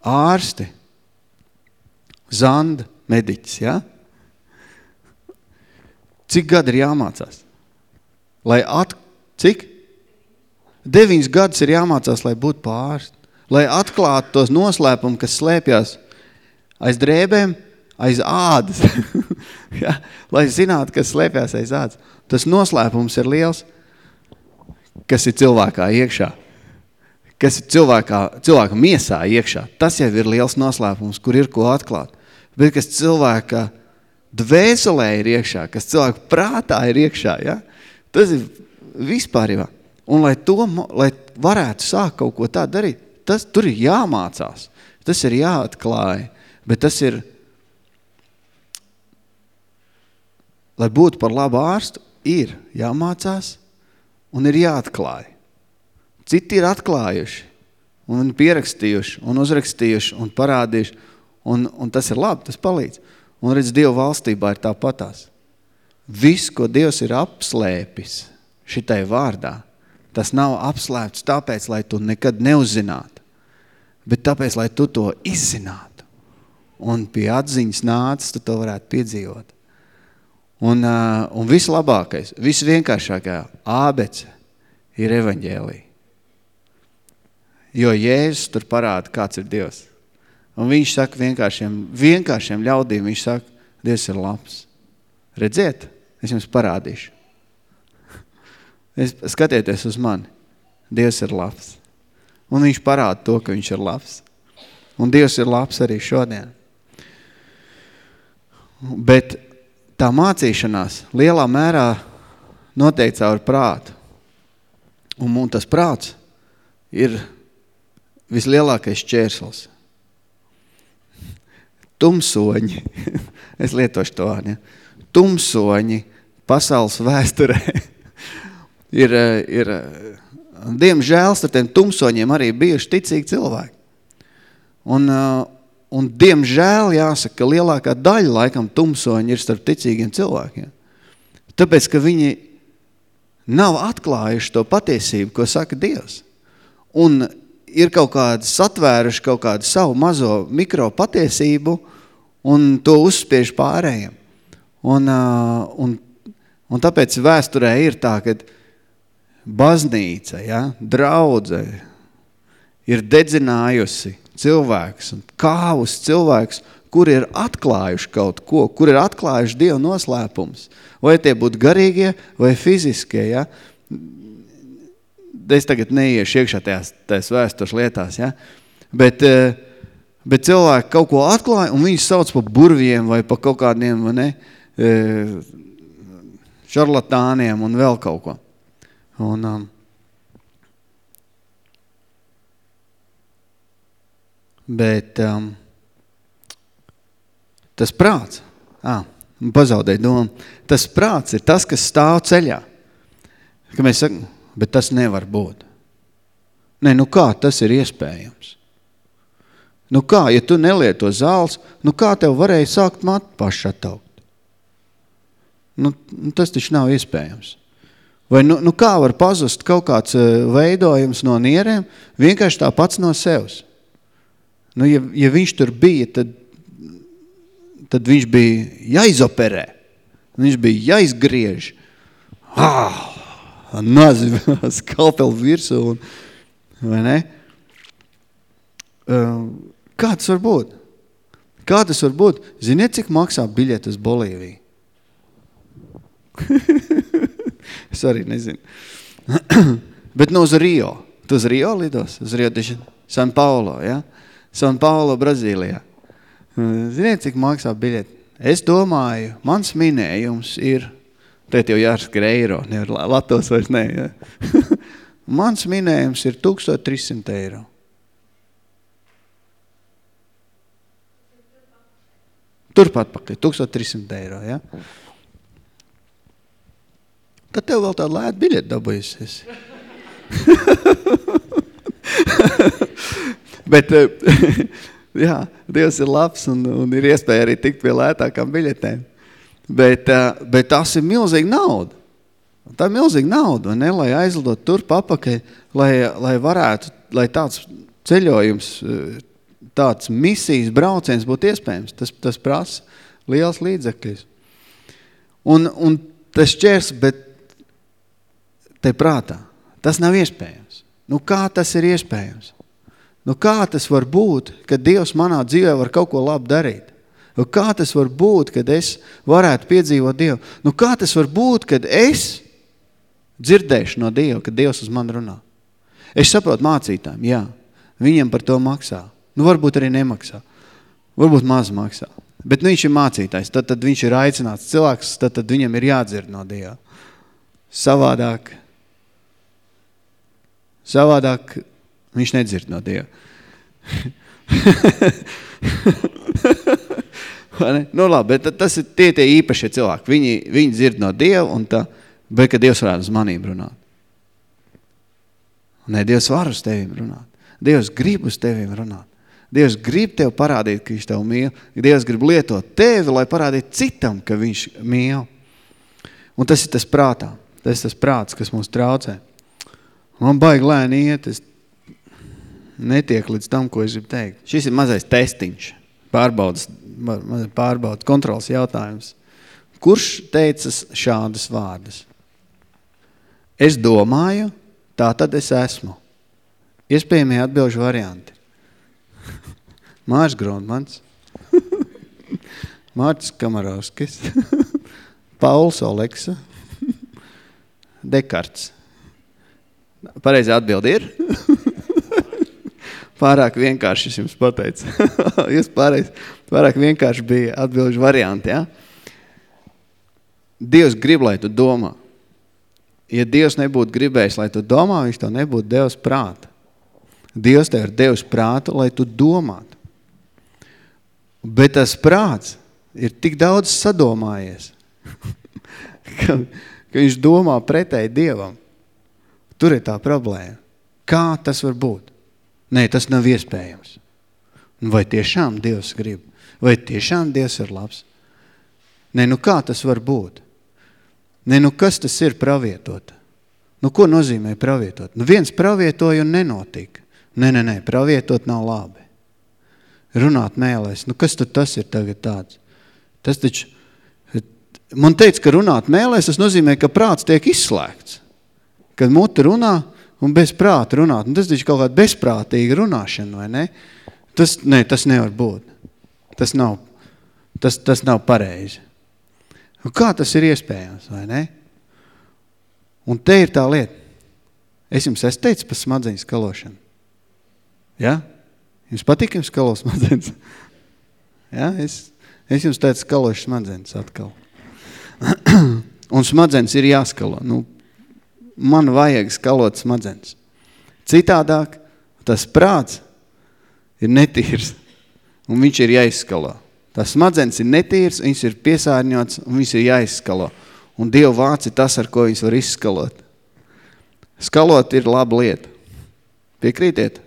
D: Ārsti, Zanda, mediķis, ja? Cik gadi ir jāmācās? Lai at... Cik? Deviņas gadus ir jāmācās, lai būtu pārst. Lai atklātu tos noslēpumus, kas slēpjas aiz drēbēm, aiz ādas. ja? Lai zinātu, kas slēpjas aiz ādas. Tas noslēpums ir liels, kas ir cilvēkā iekšā. Kas ir cilvēkā, cilvēka miesā iekšā. Tas jau ir liels noslēpums, kur ir ko atklāt. Bet kas cilvēka dvēselē ir iekšā, kas cilvēka prātā ir iekšā, ja? tas ir vispārībā. Un lai to, lai varētu sākt kaut ko tā darīt, tas tur ir jāmācās. Tas ir jāatklāja, bet tas ir, lai būtu par labu ārstu, ir jāmācās un ir jāatklāja. Citi ir atklājuši un pierakstījuši un uzrakstījuši un parādījuši, un, un tas ir labi, tas palīdz. Un redz, Dieva valstībā ir tāpatās. Viss, ko Dievs ir apslēpis šitai vārdā, tas nav apslēpts tāpēc, lai tu nekad neuzzinātu, bet tāpēc, lai tu to izzinātu. Un pie atziņas nācis, tu to varētu piedzīvot. Un, uh, un vislabākais, visvienkāršākā ābece ir evaņģēlija. Jo Jēzus tur parāda, kāds ir Dievs. Un viņš saka vienkāršiem, vienkāršiem ļaudīm, viņš saka, Dievs ir labs. Redziet, es jums parādīšu. Es, skatieties uz mani. Dievs ir labs. Un viņš parāda to, ka viņš ir labs. Un Dievs ir labs arī šodien. Bet tā mācīšanās lielā mērā noteikti caur prātu. Un, un tas prāts ir vislielākais čērsls. Tumsoņi, es lietošu to, ne? tumsoņi pasaules vēsturē ir, ir, diemžēl, starp tiem tumsoņiem arī bijuši ticīgi cilvēki. Un, un diemžēl jāsaka, ka lielākā daļa laikam tumsoņi ir starp ticīgiem cilvēkiem. Tāpēc, ka viņi nav atklājuši to patiesību, ko saka Dievs. Un ir kaut kādi satvēruši kaut kādu savu mazo mikro patiesību un to uzspiež pārējiem. Un, un, un tāpēc vēsturē ir tā, ka baznīca, ja, draudze ir dedzinājusi cilvēks un kāvus cilvēks, kur ir atklājuši kaut ko, kur ir atklājuši Dievu noslēpums. Vai tie būtu garīgie vai fiziskie, ja? Es tagad neiešu iekšā tajās, tajās vēstures lietās, ja? Bet, bet cilvēki kaut ko atklāja un viņus sauc pa burviem vai pa kaut kādiem, vai ne, šarlatāniem un vēl kaut ko. Un, um, bet um, tas prāts, ā, pazaudēja domu, tas prāts ir tas, kas stāv ceļā. Ka mēs sakam, bet tas nevar būt. Nē, nu kā tas ir iespējams? Nu kā, ja tu nelieto zāles, nu kā tev varēja sākt matu pašu attaukt? Nu, nu, tas taču nav iespējams. Vai nu, nu kā var pazust kaut kāds veidojums no nierēm, vienkārši tā pats no sevs? Nu, ja, ja viņš tur bija, tad, tad viņš bija jāizoperē. Viņš bija jāizgriež. Ah, nazi skalpeli virsū. Un, vai ne? Kā tas var būt? Kā tas var būt? Ziniet, cik maksā biļete uz Bolīviju? es arī nezinu. Bet no uz Rio. Tu uz Rio lidos? Uz Rio de San Paulo, ja? San Paulo, Brazīlijā. Ziniet, cik maksā biļeti? Es domāju, mans minējums ir, tēt jau jāsaka eiro, nevar Latos vairs ne, ja? mans minējums ir 1300 eiro. Turpat pakaļ, 1300 eiro, ja? Tad tev vēl tāda lēta biļeta dabūjusies. Bet, eh, jā, Dievs ir labs un, un ir iespēja arī tikt pie lētākām biļetēm. Bet, eh, bet tas ir milzīga nauda. Tā ir milzīga nauda, ne, lai aizlidot turp apakaļ, lai, lai varētu, lai tāds ceļojums, eh, tāds misijas brauciens būtu iespējams. Tas, tas prasa liels līdzekļus. Un, un tas šķērs, bet te prātā, tas nav iespējams. Nu kā tas ir iespējams? Nu kā tas var būt, ka Dievs manā dzīvē var kaut ko labu darīt? Nu kā tas var būt, kad es varētu piedzīvot Dievu? Nu kā tas var būt, kad es dzirdēšu no Dieva, kad Dievs uz mani runā? Es saprotu mācītājiem, jā, viņiem par to maksā. Nu varbūt arī nemaksā. Varbūt maz maksā. Bet nu, viņš ir mācītājs, tad, tad viņš ir aicināts cilvēks, tad, tad viņam ir jādzird no Dieva. Savādāk, savādāk viņš nedzird no Dieva. nu labi, bet tas ir tie, tie īpašie cilvēki. Viņi, viņi dzird no Dieva, un tā, bet ka Dievs varētu uz manīm runāt. Nē, Dievs var uz tevīm runāt. Dievs grib uz tevīm runāt. Dievs grib tev parādīt, ka viņš tev mīl. Dievs grib lietot tevi, lai parādītu citam, ka viņš mīl. Un tas ir tas prātā. Tas ir tas prāts, kas mums traucē. Man baigi lēni iet, es netiek līdz tam, ko es gribu teikt. Šis ir mazais testiņš, pārbaudas, pārbaudas kontrols jautājums. Kurš teicas šādas vārdas? Es domāju, tā tad es esmu. Iespējamie atbilžu varianti. Mārs Grondmans, Mārtis Kamarovskis, Pauls Oleksa, Dekarts. Pareizi atbildi ir? Pārāk vienkārši es jums pateicu. Jūs pārreiz, pārāk vienkārši bija atbilžu varianti, ja? Dievs grib, lai tu domā. Ja Dievs nebūtu gribējis, lai tu domā, viņš tev nebūtu devis prāta. Dievs tev ir devis prātu, lai tu domātu. Bet tas prāts ir tik daudz sadomājies, ka, ka viņš domā pretēji Dievam. Tur ir tā problēma. Kā tas var būt? Nē, tas nav iespējams. Vai tiešām Dievs grib? Vai tiešām Dievs ir labs? Nē, nu kā tas var būt? Nē, nu kas tas ir pravietot? Nu ko nozīmē pravietot? Nu viens pravietoja un nenotika. Nē, nē, nē, pravietot nav labi runāt mēlēs. Nu, kas tad tas ir tagad tāds? Tas taču, man teica, ka runāt mēlēs, tas nozīmē, ka prāts tiek izslēgts. Kad muta runā un bez prāta runāt. Un tas taču kaut kāda bezprātīga runāšana, vai ne? Tas, ne, tas nevar būt. Tas nav, tas, tas nav pareizi. Un kā tas ir iespējams, vai ne? Un te ir tā lieta. Es jums esmu teicis par smadzeņu skalošanu. Ja? Jums patīk, jums skalos smadzenes? Ja? Es, es jums teicu, skalošu smadzenes atkal. Un smadzenes ir jāskalo. Nu, man vajag skalot smadzenes. Citādāk tas prāts ir netīrs un viņš ir jāizskalo. Tas smadzenes ir netīrs, viņas ir piesārņots un viņas ir jāizskalo. Un Dieva vārds ir tas, ar ko viņas var izskalot. Skalot ir laba lieta. Piekrītiet?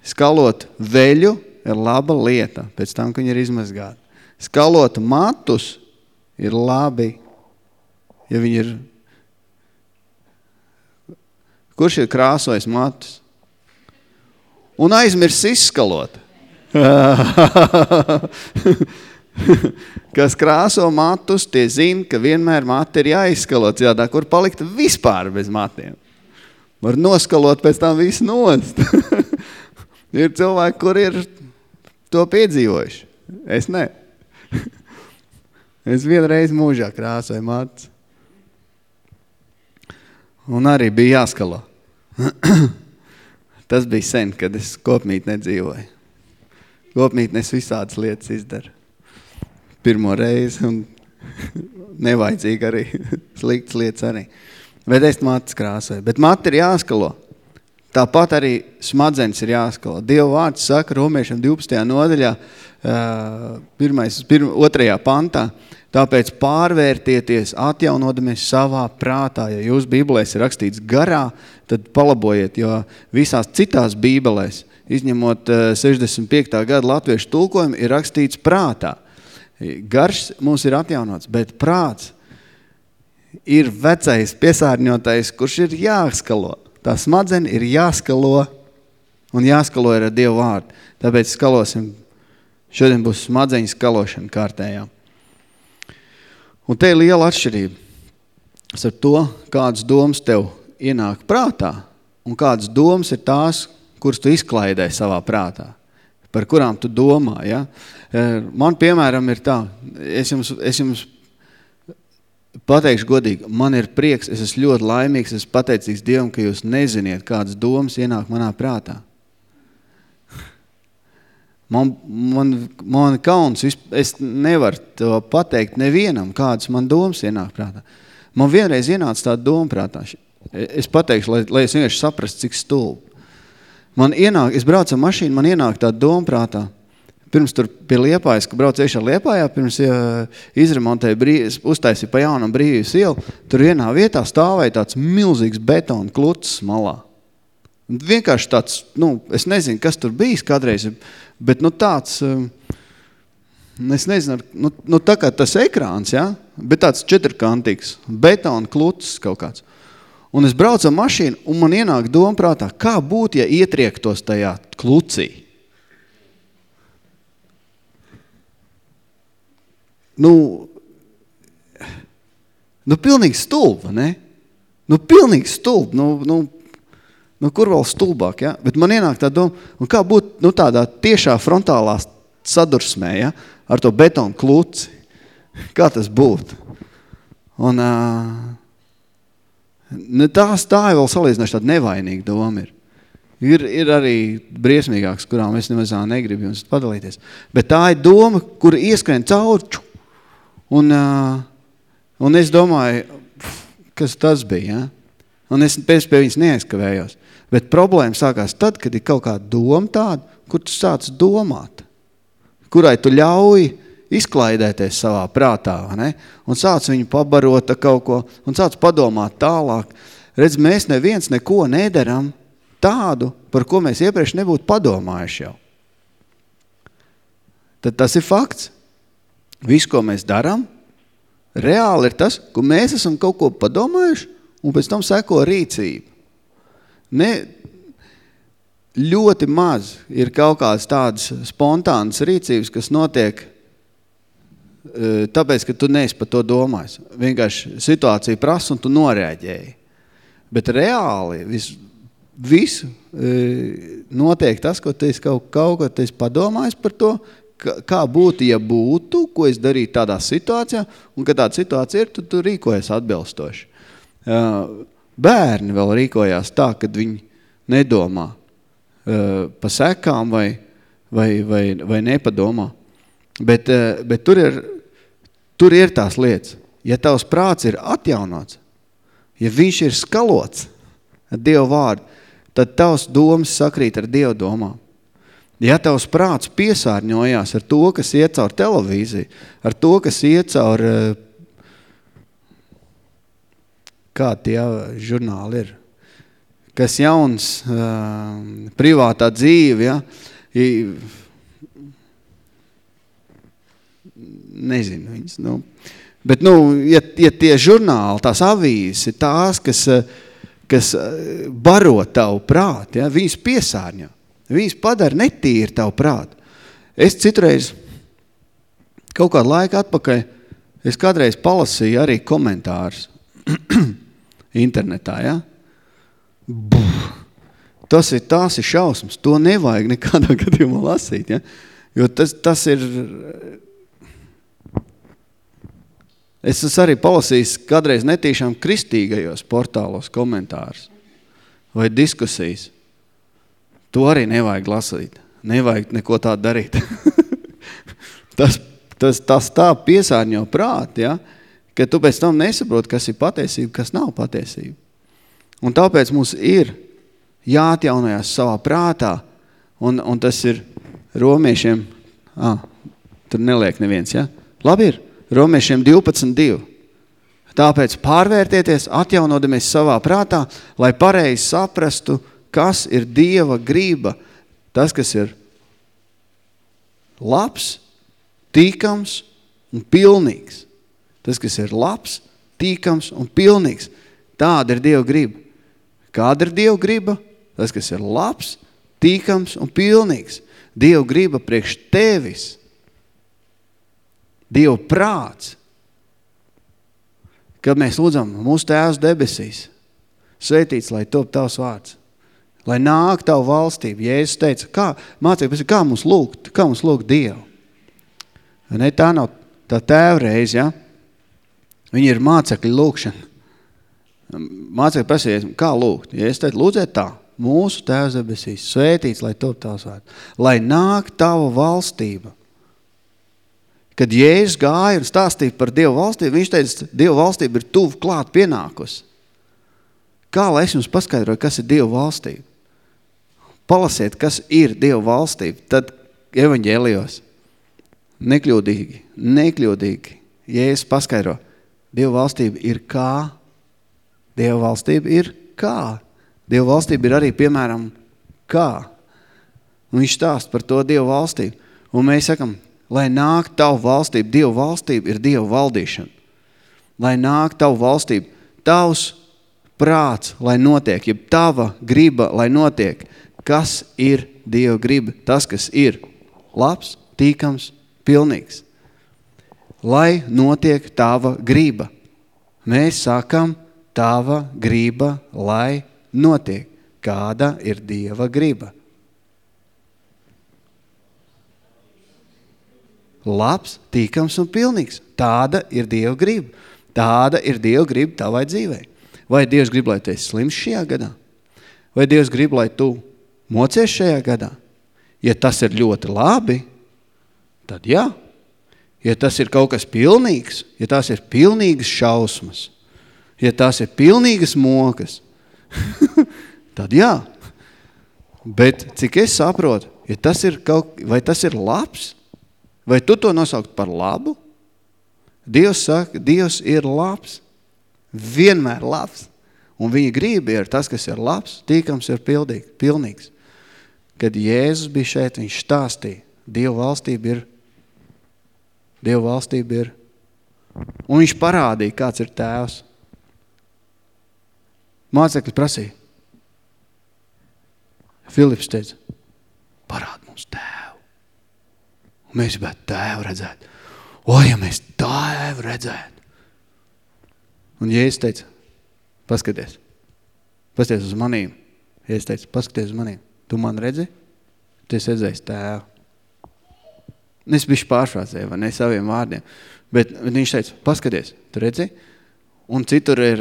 D: Skalot veļu ir laba lieta, pēc tam, ka viņi ir izmazgāti. Skalot matus ir labi, ja viņi ir... Kurš ir krāsojis matus? Un aizmirs izskalot. Kas krāso matus, tie zina, ka vienmēr mati ir jāizskalot, jādā, kur palikt vispār bez matiem. Var noskalot pēc tam visu nost. Ir cilvēki, kur ir to piedzīvojuši. Es ne. Es vienreiz mūžā krāsoju matus. Un arī bija jāskalo. Tas bija sen, kad es kopmīt nedzīvoju. Kopmīt es visādas lietas izdaru. Pirmo reizi un nevajadzīgi arī, sliktas lietas arī. Bet es matus krāsoju. Bet mati ir jāskalo. Tāpat arī smadzenes ir jāskalo. Dieva vārds saka romiešiem 12. nodaļā, pirmais, pirma, otrajā pantā, tāpēc pārvērtieties, atjaunodamies savā prātā. Ja jūs bībelēs ir rakstīts garā, tad palabojiet, jo visās citās bībelēs izņemot uh, 65. gada latviešu tulkojumu, ir rakstīts prātā. Garš mums ir atjaunots, bet prāts ir vecais piesārņotais, kurš ir jāskalo. Tā smadzeni ir jāskalo un jāskalo ir ar Dievu vārdu. Tāpēc skalosim, šodien būs smadzeņu skalošana kārtējā. Un te ir liela atšķirība ar to, kādas domas tev ienāk prātā un kādas domas ir tās, kuras tu izklaidē savā prātā, par kurām tu domā. Ja? Man, piemēram, ir tā, es jums, es jums pateikšu godīgi, man ir prieks, es esmu ļoti laimīgs, es pateicīgs Dievam, ka jūs neziniet, kādas domas ienāk manā prātā. Man, man, man kauns, es nevaru to pateikt nevienam, kādas man domas ienāk prātā. Man vienreiz ienāca tāda doma prātā. Es pateikšu, lai, lai es vienkārši saprastu, cik stulbi. Man ienāk, es braucu ar mašīnu, man ienāk tāda doma prātā. Pirms tur pie Liepājas, ka brauc iekšā Liepājā, pirms ja, izremontēja, brīvs, uztaisīja pa jaunam brīvības ielu, tur vienā vietā stāvēja tāds milzīgs betona kluts malā. Vienkārši tāds, nu, es nezinu, kas tur bijis kādreiz, Bet nu, tāds, um, es nezinu, nu, nu, tā kā tas ekrāns, ja? bet tāds četrkantīgs, betona kluts kaut kāds. Un es braucu ar mašīnu, un man ienāk doma prātā, kā būtu, ja ietriektos tajā klucī. Nu, nu pilnīgi stulba, ne? Nu, pilnīgi stulba. Nu, nu, Nu, kur vēl stulbāk, ja? Bet man ienāk tā doma, un kā būt nu, tādā tiešā frontālā sadursmē, ja? Ar to betonu kluci. Kā tas būtu? Un uh, tās tā ir vēl salīdzinoši tāda nevainīga doma ir. Ir, ir arī briesmīgāks, kurām es nemaz negribu jums padalīties. Bet tā ir doma, kur ieskrien cauri. Un, uh, un es domāju, kas tas bija, ja? Un es pēc pie viņas neaizkavējos. Bet problēma sākās tad, kad ir kaut kāda doma tāda, kur tu sāc domāt, kurai tu ļauj izklaidēties savā prātā, ne? un sāc viņu pabarot kaut ko, un sāc padomāt tālāk. Redz, mēs neviens neko nedaram tādu, par ko mēs iepriekš nebūtu padomājuši jau. Tad tas ir fakts. Viss, ko mēs daram, reāli ir tas, ko mēs esam kaut ko padomājuši, un pēc tam seko rīcība. Ne, ļoti maz ir kaut kādas tādas spontānas rīcības, kas notiek tāpēc, ka tu neesi par to domājis. Vienkārši situācija prasa un tu noreaģēji. Bet reāli vis, visu notiek tas, ko tu esi kaut, kaut ko tu esi padomājis par to, kā būtu, ja būtu, ko es darītu tādā situācijā, un kad tāda situācija ir, tu, tu rīkojies atbilstoši. Bērni vēl rīkojās tā, kad viņi nedomā pa sekām vai, vai, vai, vai nepadomā. Bet, uh, bet tur, ir, tur ir tās lietas. Ja tavs prāts ir atjaunots, ja viņš ir skalots ar Dievu vārdu, tad tavs domas sakrīt ar Dievu domām. Ja tavs prāts piesārņojās ar to, kas iet caur televīziju, ar to, kas iet caur uh, kā tie žurnāli ir. Kas jauns, privātā dzīve, ja, nezinu viņas, nu. Bet, nu, ja, ja tie žurnāli, tās avīzes ir tās, kas, kas baro tavu prātu, ja, viņas piesārņo, viņas padara netīri tavu prātu. Es citreiz, kaut kādu laiku atpakaļ, es kādreiz palasīju arī komentārus. internetā, ja? Buh. Tas ir, tās ir šausmas. To nevajag nekādā gadījumā lasīt, ja? Jo tas, tas ir... Es esmu arī palasījis kādreiz netīšām kristīgajos portālos komentārus vai diskusijas. To arī nevajag lasīt. Nevajag neko tādu darīt. tas, tas, tas tā piesārņo prāti, ja? ka tu pēc tam nesaproti, kas ir patiesība, kas nav patiesība. Un tāpēc mums ir jāatjaunojās savā prātā, un, un tas ir romiešiem, ah, tur neliek neviens, ja? Labi ir, romiešiem 12.2. Tāpēc pārvērtieties, atjaunodamies savā prātā, lai pareizi saprastu, kas ir Dieva grība, Tas, kas ir labs, tīkams un pilnīgs. Tas, kas ir labs, tīkams un pilnīgs. Tāda ir Dieva griba. Kāda ir Dieva griba? Tas, kas ir labs, tīkams un pilnīgs. Dieva griba priekš tevis. Dieva prāts. Kad mēs lūdzam mūsu tēvs debesīs, svētīts, lai top tavs vārds. Lai nāk tavu valstību. Jēzus teica, kā, mācīja, kā mums lūgt, kā mums lūgt Dievu. Ne, tā nav tā tēva reize, ja? Viņi ir mācekļi lūkšana. Mācekļi prasīja, kā lūgt. Ja es teicu, lūdzēt tā, mūsu tēvs debesīs, svētīts, lai top tavs vārds. Lai nāk tava valstība. Kad Jēzus gāja un stāstīja par Dievu valstību, viņš teica, Dievu valstība ir tuvu klāt pienākusi. Kā lai es jums paskaidroju, kas ir Dievu valstība? Palasiet, kas ir Dievu valstība. Tad evaņģēlijos nekļūdīgi, nekļūdīgi, Jēzus paskaidro, Dievu valstība ir kā? Dievu valstība ir kā? Dievu valstība ir arī, piemēram, kā? Un viņš stāst par to Dievu valstību. Un mēs sakam, lai nāk tavu valstību, Dievu valstība ir Dievu valdīšana. Lai nāk tavu valstību, tavs prāts, lai notiek, ja tava griba, lai notiek. Kas ir Dieva griba? Tas, kas ir labs, tīkams, pilnīgs lai notiek tava grība. Mēs sakam, tava grība, lai notiek. Kāda ir Dieva grība? Labs, tīkams un pilnīgs. Tāda ir Dieva grība. Tāda ir Dieva grība tavai dzīvei. Vai Dievs grib, lai tu esi slims šajā gadā? Vai Dievs grib, lai tu mocies šajā gadā? Ja tas ir ļoti labi, tad jā, ja tas ir kaut kas pilnīgs, ja tās ir pilnīgas šausmas, ja tās ir pilnīgas mokas, tad jā. Bet cik es saprotu, ja tas ir kaut, vai tas ir labs, vai tu to nosaukt par labu? Dievs saka, Dievs ir labs, vienmēr labs. Un viņa grība ir tas, kas ir labs, tīkams ir pildīgi, pilnīgs. Kad Jēzus bija šeit, viņš stāstīja, Dieva valstība ir Dieva valstība ir. Un viņš parādīja, kāds ir tēvs. Mācekļi prasīja. Filips teica, parād mums tēvu. Un mēs gribētu tēvu redzēt. O, ja mēs tēvu redzētu. Un Jēzus teica, paskaties, paskaties uz manīm. Jēzus teica, paskaties uz manīm. Tu man redzi? Tu esi redzējis tēvu. Es bišķi pārfrāzēju, vai ne, saviem vārdiem. Bet, viņš teica, paskaties, tu redzi? Un citur ir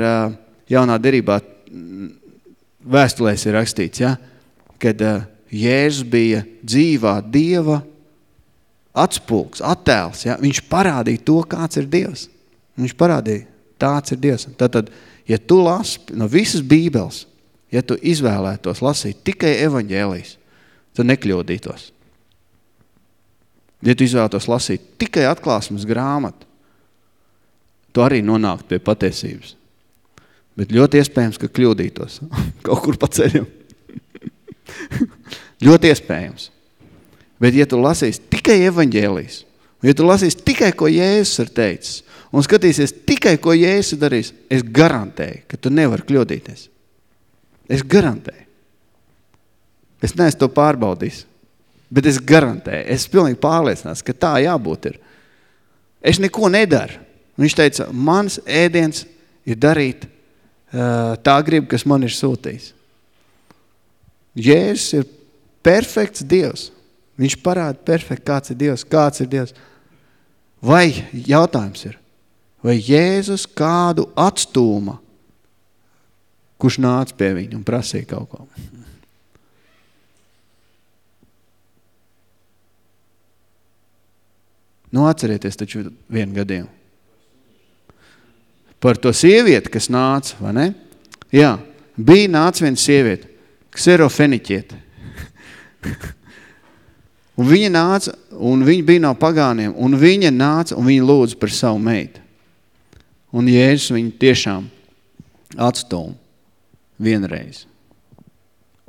D: jaunā derībā vēstulēs ir rakstīts, ja? kad Jēzus bija dzīvā Dieva atspulks, attēls. Ja? Viņš parādīja to, kāds ir Dievs. Viņš parādīja, tāds ir Dievs. Tātad, ja tu lasi no visas bībeles, ja tu izvēlētos lasīt tikai evaņģēlijas, tad nekļūdītos. Ja tu izvēlētos lasīt tikai atklāsmes grāmatu, tu arī nonākt pie patiesības. Bet ļoti iespējams, ka kļūdītos kaut kur pa ceļam. ļoti iespējams. Bet ja tu lasīsi tikai evaņģēlijas, ja tu lasīsi tikai, ko Jēzus ir teicis, un skatīsies tikai, ko Jēzus ir darījis, es garantēju, ka tu nevari kļūdīties. Es garantēju. Es neesmu to pārbaudījis. Bet es garantēju, es pilnīgi pārliecināts, ka tā jābūt ir. Es neko nedaru. Viņš teica, mans ēdiens ir darīt uh, tā griba, kas man ir sūtījis. Jēzus ir perfekts Dievs. Viņš parāda perfekti, kāds ir Dievs, kāds ir Dievs. Vai jautājums ir, vai Jēzus kādu atstūma, kurš nāca pie viņa un prasīja kaut ko? Nu, atcerieties taču vienu gadījumu. Par to sievieti, kas nāca, vai ne? Jā, bija nāca viena sieviete, kserofeniķiete. un viņa nāca, un viņa bija no pagāniem, un viņa nāca, un viņa lūdza par savu meitu. Un Jēzus viņu tiešām atstūma vienreiz,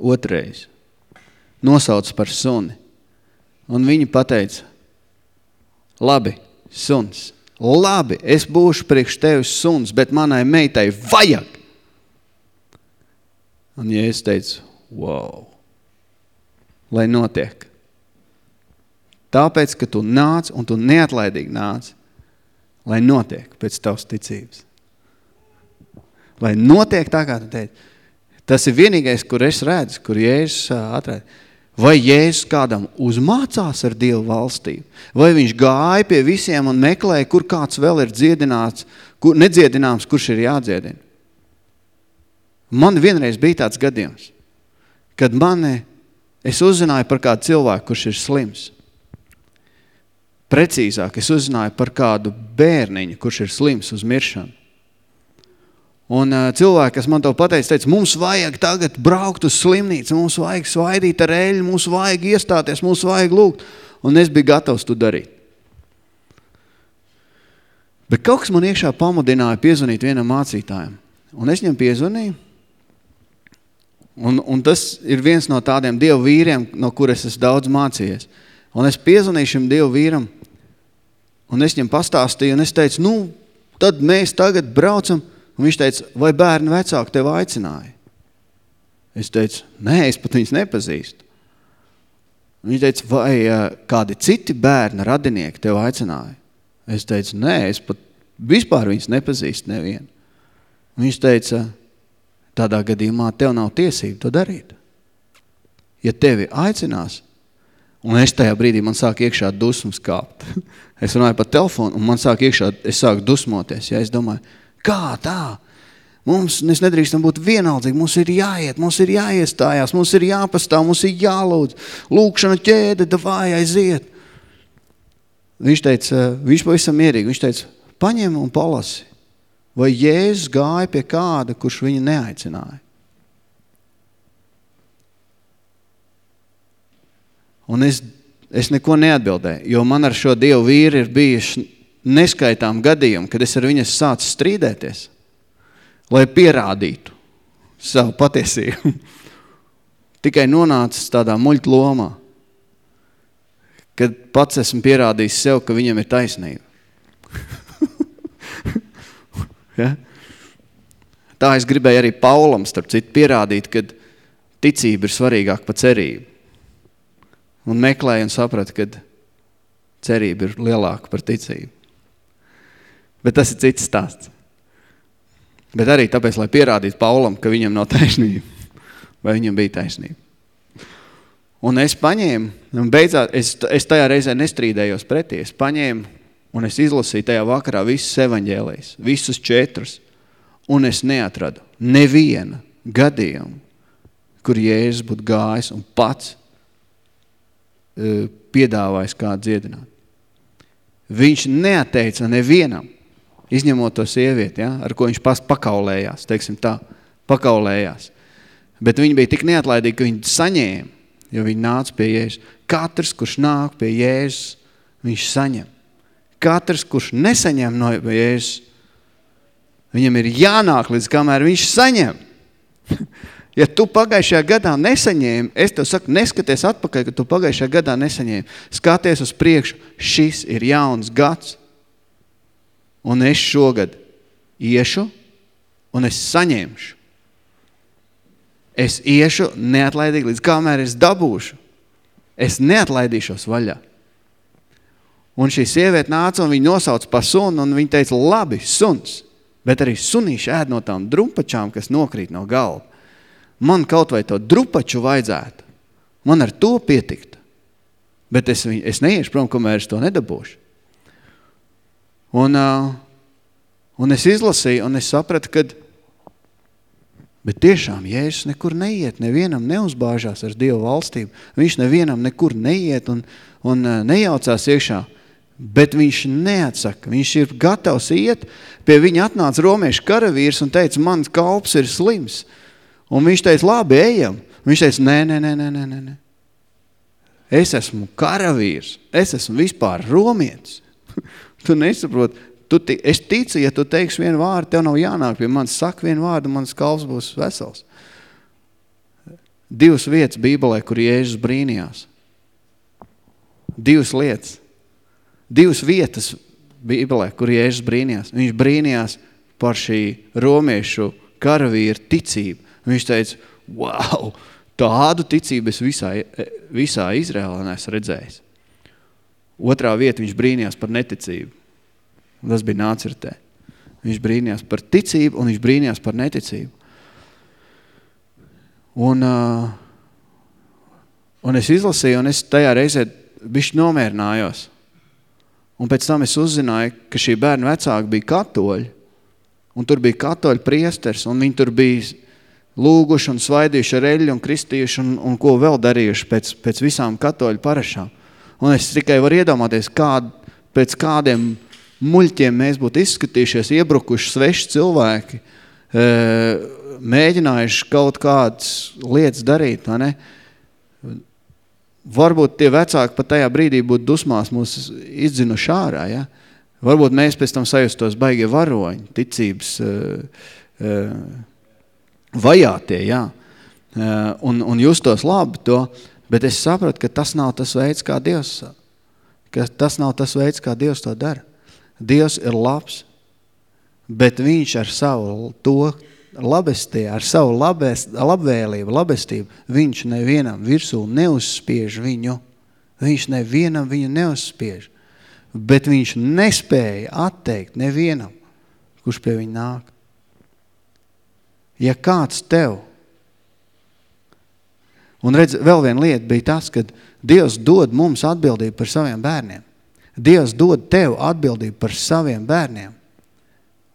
D: otrais, nosauc par suni. Un viņi pateica, labi, suns, labi, es būšu priekš tevis suns, bet manai meitai vajag. Un ja es teicu, wow, lai notiek. Tāpēc, ka tu nāc un tu neatlaidīgi nāc, lai notiek pēc tavas ticības. Lai notiek tā, kā tu teici. Tas ir vienīgais, kur es redzu, kur Jēzus atrāda. Vai Jēzus kādam uzmācās ar Dievu valstību? Vai viņš gāja pie visiem un meklēja, kur kāds vēl ir dziedināts, kur, nedziedināms, kurš ir jādziedina? Man vienreiz bija tāds gadījums, kad mani, es uzzināju par kādu cilvēku, kurš ir slims. Precīzāk, es uzzināju par kādu bērniņu, kurš ir slims uz miršanu. Un uh, cilvēki, kas man to pateica, teica, mums vajag tagad braukt uz slimnīcu, mums vajag svaidīt ar eļu, mums vajag iestāties, mums vajag lūgt. Un es biju gatavs to darīt. Bet kaut kas man iekšā pamudināja piezvanīt vienam mācītājam. Un es viņam piezvanīju. Un, un tas ir viens no tādiem dievu vīriem, no kuras es daudz mācījies. Un es piezvanīju šim dievu vīram, un es viņam pastāstīju, un es teicu, nu, tad mēs tagad braucam, Un viņš teica, vai bērni vecāki tev aicināja? Es teicu, nē, es pat viņus nepazīstu. Un viņš teica, vai kādi citi bērni radinieki tev aicināja? Es teicu, nē, es pat vispār viņus nepazīstu nevienu. Un viņš teica, tādā gadījumā tev nav tiesība to darīt. Ja tevi aicinās, un es tajā brīdī man sāk iekšā dusmas kāpt. es runāju pa telefonu, un man sāk iekšā, es sāku dusmoties. Ja es domāju, Kā tā? Mums, mēs nedrīkstam būt vienaldzīgi, mums ir jāiet, mums ir jāiestājās, mums ir jāpastāv, mums ir jālūdz. Lūkšana ķēde, davāj aiziet. Viņš teica, viņš pavisam mierīgi, viņš teica, paņem un palasi. Vai Jēzus gāja pie kāda, kurš viņu neaicināja? Un es, es neko neatbildēju, jo man ar šo Dievu vīru ir bijuši neskaitām gadījumu, kad es ar viņas sācu strīdēties, lai pierādītu savu patiesību. Tikai nonācis tādā muļt lomā, kad pats esmu pierādījis sev, ka viņam ir taisnība. ja? Tā es gribēju arī Paulam, starp citu, pierādīt, kad ticība ir svarīgāka par cerību. Un meklēju un sapratu, kad cerība ir lielāka par ticību. Bet tas ir cits stāsts. Bet arī tāpēc, lai pierādītu Paulam, ka viņam nav taisnība. Vai viņam bija taisnība. Un es paņēmu, un beidzāt, es, es tajā reizē nestrīdējos pretī. Es paņēmu, un es izlasīju tajā vakarā visus evaņģēlijas, visus četrus. Un es neatradu neviena gadījumu, kur Jēzus būtu gājis un pats piedāvājis kādu dziedināt. Viņš neateica nevienam izņemot to sievieti, ja, ar ko viņš pas pakaulējās, teiksim tā, pakaulējās. Bet viņi bija tik neatlaidīgi, ka viņi saņēma, jo viņi nāca pie Jēzus. Katrs, kurš nāk pie Jēzus, viņš saņem. Katrs, kurš nesaņem no Jēzus, viņam ir jānāk līdz kamēr viņš saņem. ja tu pagājušajā gadā nesaņēmi, es tev saku, neskaties atpakaļ, ka tu pagājušajā gadā nesaņēmi. Skaties uz priekšu, šis ir jauns gads. Un es šogad iešu un es saņemšu. Es iešu neatlaidīgi, līdz kamēr es dabūšu. Es neatlaidīšos vaļā. Un šī sieviete nāca un viņa nosauca par sunu un viņa teica, labi, suns, bet arī sunīši ēd no tām drumpačām, kas nokrīt no galva. Man kaut vai to drupaču vajadzētu. Man ar to pietikt. Bet es, es neiešu prom, kamēr es to nedabūšu. Un, un es izlasīju, un es sapratu, ka Bet tiešām Jēzus nekur neiet, nevienam neuzbāžās ar Dievu valstību. Viņš nevienam nekur neiet un, un nejaucās iekšā. Bet viņš neatsaka, viņš ir gatavs iet. Pie viņa atnāca romiešu karavīrs un teica, mans kalps ir slims. Un viņš teica, labi, ejam. Viņš teica, nē, nē, nē, nē, nē, nē. Es esmu karavīrs, es esmu vispār romietis. Tu nesaproti, tu, es ticu, ja tu teiksi vienu vārdu, tev nav jānāk pie manis, saka vienu vārdu, mans kalvs būs vesels. divas vietas Bībelē, kur Jēzus brīnījās. Divas lietas. Divas vietas Bībelē, kur Jēzus brīnījās. Viņš brīnījās par šī romiešu karavīra ticību. Viņš teica, wow, tādu ticību es visā, visā Izrēlā neesmu redzējis. Otrā vieta viņš brīnījās par neticību. Tas bija nācirtē. Viņš brīnījās par ticību un viņš brīnījās par neticību. Un, un es izlasīju, un es tajā reizē bišķi nomierinājos. Un pēc tam es uzzināju, ka šī bērna vecāka bija katoļi. Un tur bija katoļu priesters, un viņi tur bija lūguši un svaidījuši ar eļu un kristījuši un, un ko vēl darījuši pēc, pēc visām katoļu parašām. Un es tikai varu iedomāties, kād, pēc kādiem muļķiem mēs būtu izskatījušies, iebrukuši sveši cilvēki, e, mēģinājuši kaut kādas lietas darīt, vai ne? Varbūt tie vecāki pat tajā brīdī būtu dusmās mūs izdzinuši ārā, ja? Varbūt mēs pēc tam sajustos baigie varoņi, ticības uh, uh, vajātie, jā. Uh, un, un justos labi to, bet es sapratu, ka tas nav tas veids, kā Dievs, ka tas nav tas veids, kā Dievs to dara. Dievs ir labs, bet viņš ar savu to labestie, ar savu labest, labvēlību, labestību, viņš nevienam virsū neuzspiež viņu. Viņš nevienam viņu neuzspiež. Bet viņš nespēja atteikt nevienam, kurš pie viņa nāk. Ja kāds tev, un redz, vēl viena lieta bija tas, kad Dievs dod mums atbildību par saviem bērniem. Dievs dod tev atbildību par saviem bērniem.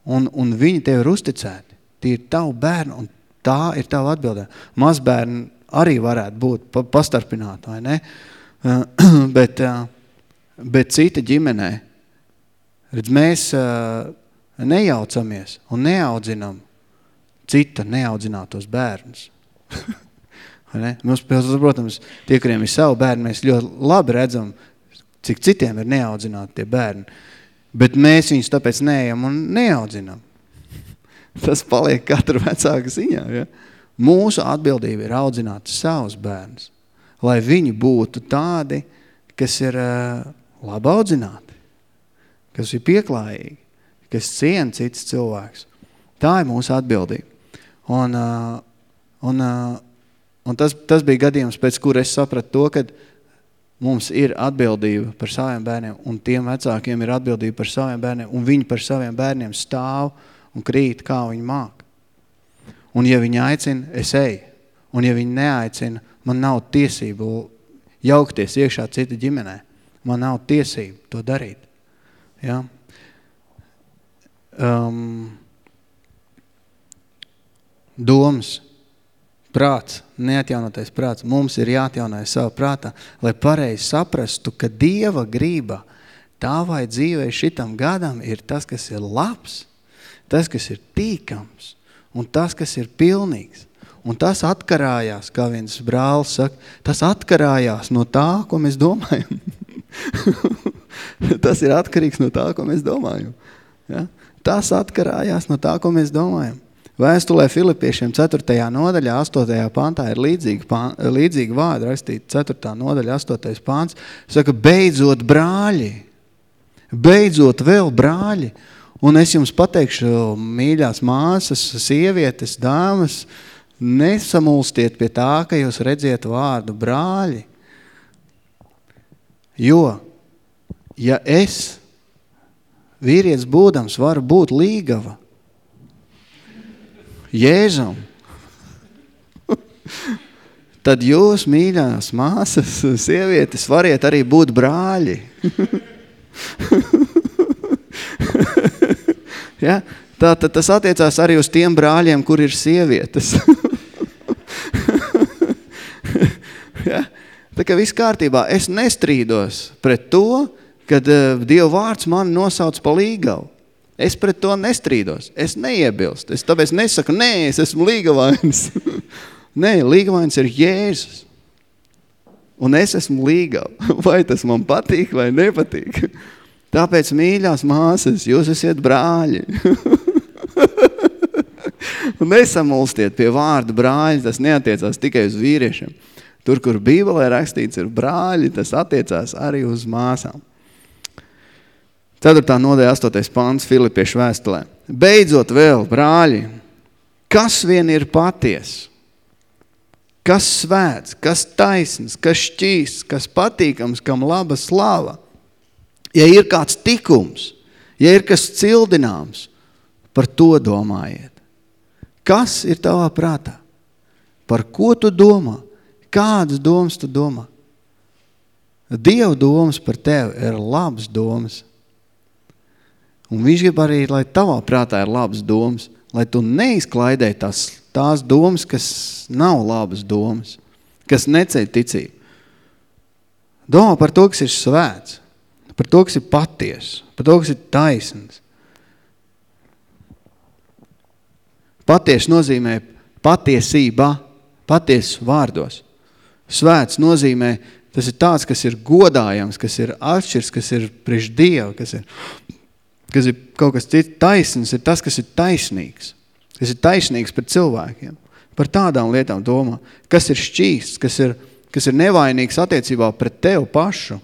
D: Un, un viņi tev ir uzticēti. Tie ir tavu bērni, un tā ir tava atbildē. Mazbērni arī varētu būt pa, pastarpināti, vai ne? bet, bet cita ģimenē, redz, mēs nejaucamies un neaudzinam cita neaudzinātos bērnus. ne? Mums, protams, tie, kuriem ir savu bērnu, mēs ļoti labi redzam, cik citiem ir neaudzināti tie bērni. Bet mēs viņus tāpēc neejam un neaudzinam. Tas paliek katra vecāka ziņā. Ja? Mūsu atbildība ir audzināt savus bērnus, lai viņi būtu tādi, kas ir uh, labi audzināti, kas ir pieklājīgi, kas cien cits cilvēks. Tā ir mūsu atbildība. Un, uh, un, uh, un tas, tas bija gadījums, pēc kura es sapratu to, ka mums ir atbildība par saviem bērniem, un tiem vecākiem ir atbildība par saviem bērniem, un viņi par saviem bērniem stāv un krīt, kā viņi māk. Un ja viņi aicina, es eju. Un ja viņi neaicina, man nav tiesību jaukties iekšā cita ģimenē. Man nav tiesību to darīt. Ja? Um, domas, prāts, neatjaunotais prāts. Mums ir jāatjaunojas savā prātā, lai pareizi saprastu, ka Dieva grība tavai dzīvei šitam gadam ir tas, kas ir labs, tas, kas ir tīkams un tas, kas ir pilnīgs. Un tas atkarājās, kā viens brālis saka, tas atkarājās no tā, ko mēs domājam. tas ir atkarīgs no tā, ko mēs domājam. Ja? Tas atkarājās no tā, ko mēs domājam. Vēstulē Filipiešiem 4. nodaļā, 8. pantā ir līdzīgi, līdzīgi vārdi rakstīti 4. nodaļa, 8. pants. Saka, beidzot brāļi, beidzot vēl brāļi, Un es jums pateikšu, mīļās māsas, sievietes, dāmas, nesamulstiet pie tā, ka jūs redziet vārdu brāļi. Jo, ja es, vīrietis būdams, varu būt līgava, Jēzum, tad jūs, mīļās māsas, sievietes, variet arī būt brāļi. Ja? Tā, tad tas attiecās arī uz tiem brāļiem, kur ir sievietes. ja? Tā kā viss kārtībā. Es nestrīdos pret to, kad uh, Dieva vārds man nosauc pa līgavu. Es pret to nestrīdos. Es neiebilst. Es tāpēc nesaku, nē, es esmu līgavains. nē, līgavains ir Jēzus. Un es esmu līgava. Vai tas man patīk vai nepatīk. Tāpēc, mīļās māsas, jūs esat brāļi. Nesamulstiet pie vārda brāļi, tas neatiecās tikai uz vīriešiem. Tur, kur Bībelē rakstīts ir brāļi, tas attiecās arī uz māsām. 4. nodaļa 8. pants Filipiešu vēstulē. Beidzot vēl, brāļi, kas vien ir paties, kas svēts, kas taisns, kas šķīs, kas patīkams, kam laba slava. Ja ir kāds tikums, ja ir kas cildināms, par to domājiet. Kas ir tavā prātā? Par ko tu domā? Kādas domas tu domā? Dieva domas par tevi ir labas domas. Un viņš grib arī, lai tavā prātā ir labas domas, lai tu neizklaidē tās, tās domas, kas nav labas domas, kas neceļ ticību. Domā par to, kas ir svēts, par to, kas ir paties, par to, kas ir taisns. Paties nozīmē patiesība, paties vārdos. Svēts nozīmē, tas ir tāds, kas ir godājams, kas ir atšķirs, kas ir priekš Dievu, kas ir, kas ir kaut kas cits taisns, ir tas, kas ir taisnīgs. Kas ir taisnīgs pret cilvēkiem. Par tādām lietām domā. Kas ir šķīsts, kas ir, kas ir nevainīgs attiecībā pret tevi pašu.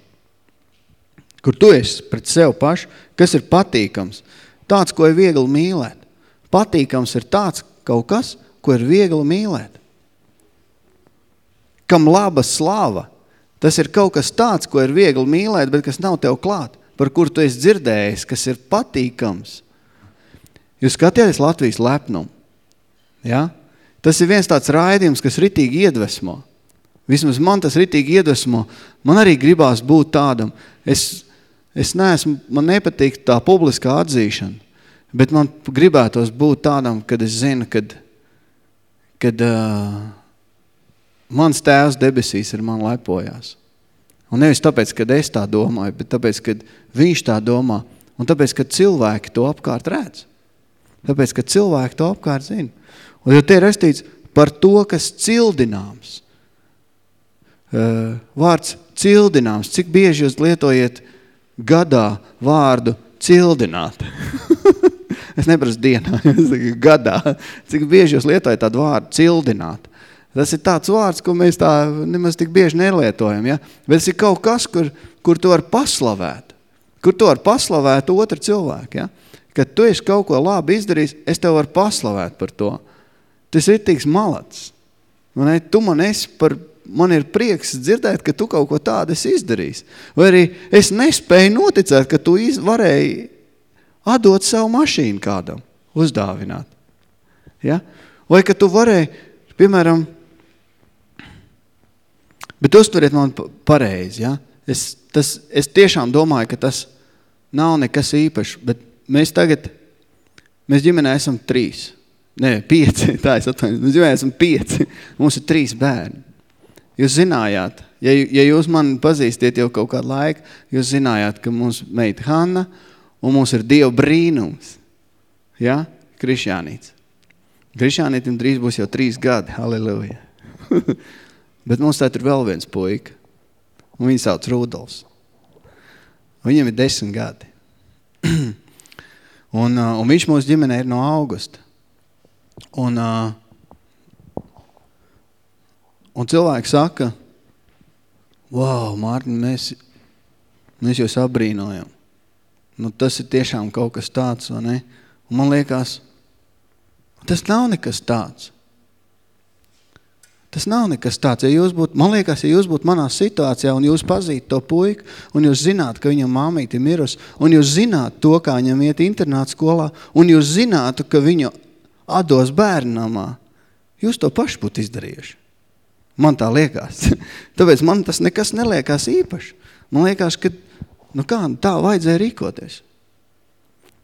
D: Kur tu esi pret sevi pašu, kas ir patīkams. Tāds, ko ir viegli mīlēt. Patīkams ir tāds kaut kas, ko ir viegli mīlēt kam laba slava. Tas ir kaut kas tāds, ko ir viegli mīlēt, bet kas nav tev klāt, par kuru tu esi dzirdējis, kas ir patīkams. Jūs skatījāties Latvijas lepnumu. Ja? Tas ir viens tāds raidījums, kas ritīgi iedvesmo. Vismaz man tas ritīgi iedvesmo. Man arī gribās būt tādam. Es, es neesmu, man nepatīk tā publiskā atzīšana, bet man gribētos būt tādam, kad es zinu, kad, kad uh, mans tēvs debesīs ar man lepojās. Un nevis tāpēc, ka es tā domāju, bet tāpēc, ka viņš tā domā. Un tāpēc, ka cilvēki to apkārt redz. Tāpēc, ka cilvēki to apkārt zina. Un jo te ir rakstīts par to, kas cildināms. Uh, vārds cildināms. Cik bieži jūs lietojiet gadā vārdu cildināt? es neprasu dienā, es gadā. Cik bieži jūs lietojat tādu vārdu cildināt? Tas ir tāds vārds, ko mēs tā nemaz tik bieži nelietojam. Ja? Bet tas ir kaut kas, kur, kur tu vari paslavēt. Kur tu vari paslavēt otru cilvēku. Ja? Kad tu esi kaut ko labi izdarījis, es tev varu paslavēt par to. Tas ir tiks malats. Man, tu man esi par, man ir prieks dzirdēt, ka tu kaut ko tādu esi izdarījis. Vai arī es nespēju noticēt, ka tu iz, varēji atdot savu mašīnu kādam, uzdāvināt. Ja? Vai ka tu varēji, piemēram, Bet uztveriet man pareizi, ja? Es, tas, es tiešām domāju, ka tas nav nekas īpašs, bet mēs tagad, mēs ģimenē esam trīs. Nē, pieci, tā es atvainojos. Mēs ģimenē esam pieci. Mums ir trīs bērni. Jūs zinājāt, ja, ja jūs mani pazīstiet jau kaut kādu laiku, jūs zinājāt, ka mums meita Hanna un mums ir Dieva brīnums. Ja? Krišjānīts. Krišjānītim drīz būs jau trīs gadi. Halleluja. Bet mums tā ir vēl viens puika. Un viņu sauc Rudolfs. Viņam ir desmit gadi. un, uh, un viņš mūsu ģimenē ir no augusta. Un, uh, un cilvēki saka, wow, Mārtiņ, mēs, mēs jūs apbrīnojam. Nu, tas ir tiešām kaut kas tāds, vai ne? Un man liekas, tas nav nekas tāds. Tas nav nekas tāds. Ja jūs būt, man liekas, ja jūs būtu manā situācijā un jūs pazītu to puiku, un jūs zināt, ka viņam māmīti ir mirus, un jūs zināt to, kā viņam iet internāta skolā, un jūs zinātu, ka viņu atdos bērnamā, jūs to paši būtu izdarījuši. Man tā liekas. Tāpēc man tas nekas neliekās īpaši. Man liekas, ka nu kā, tā vajadzēja rīkoties.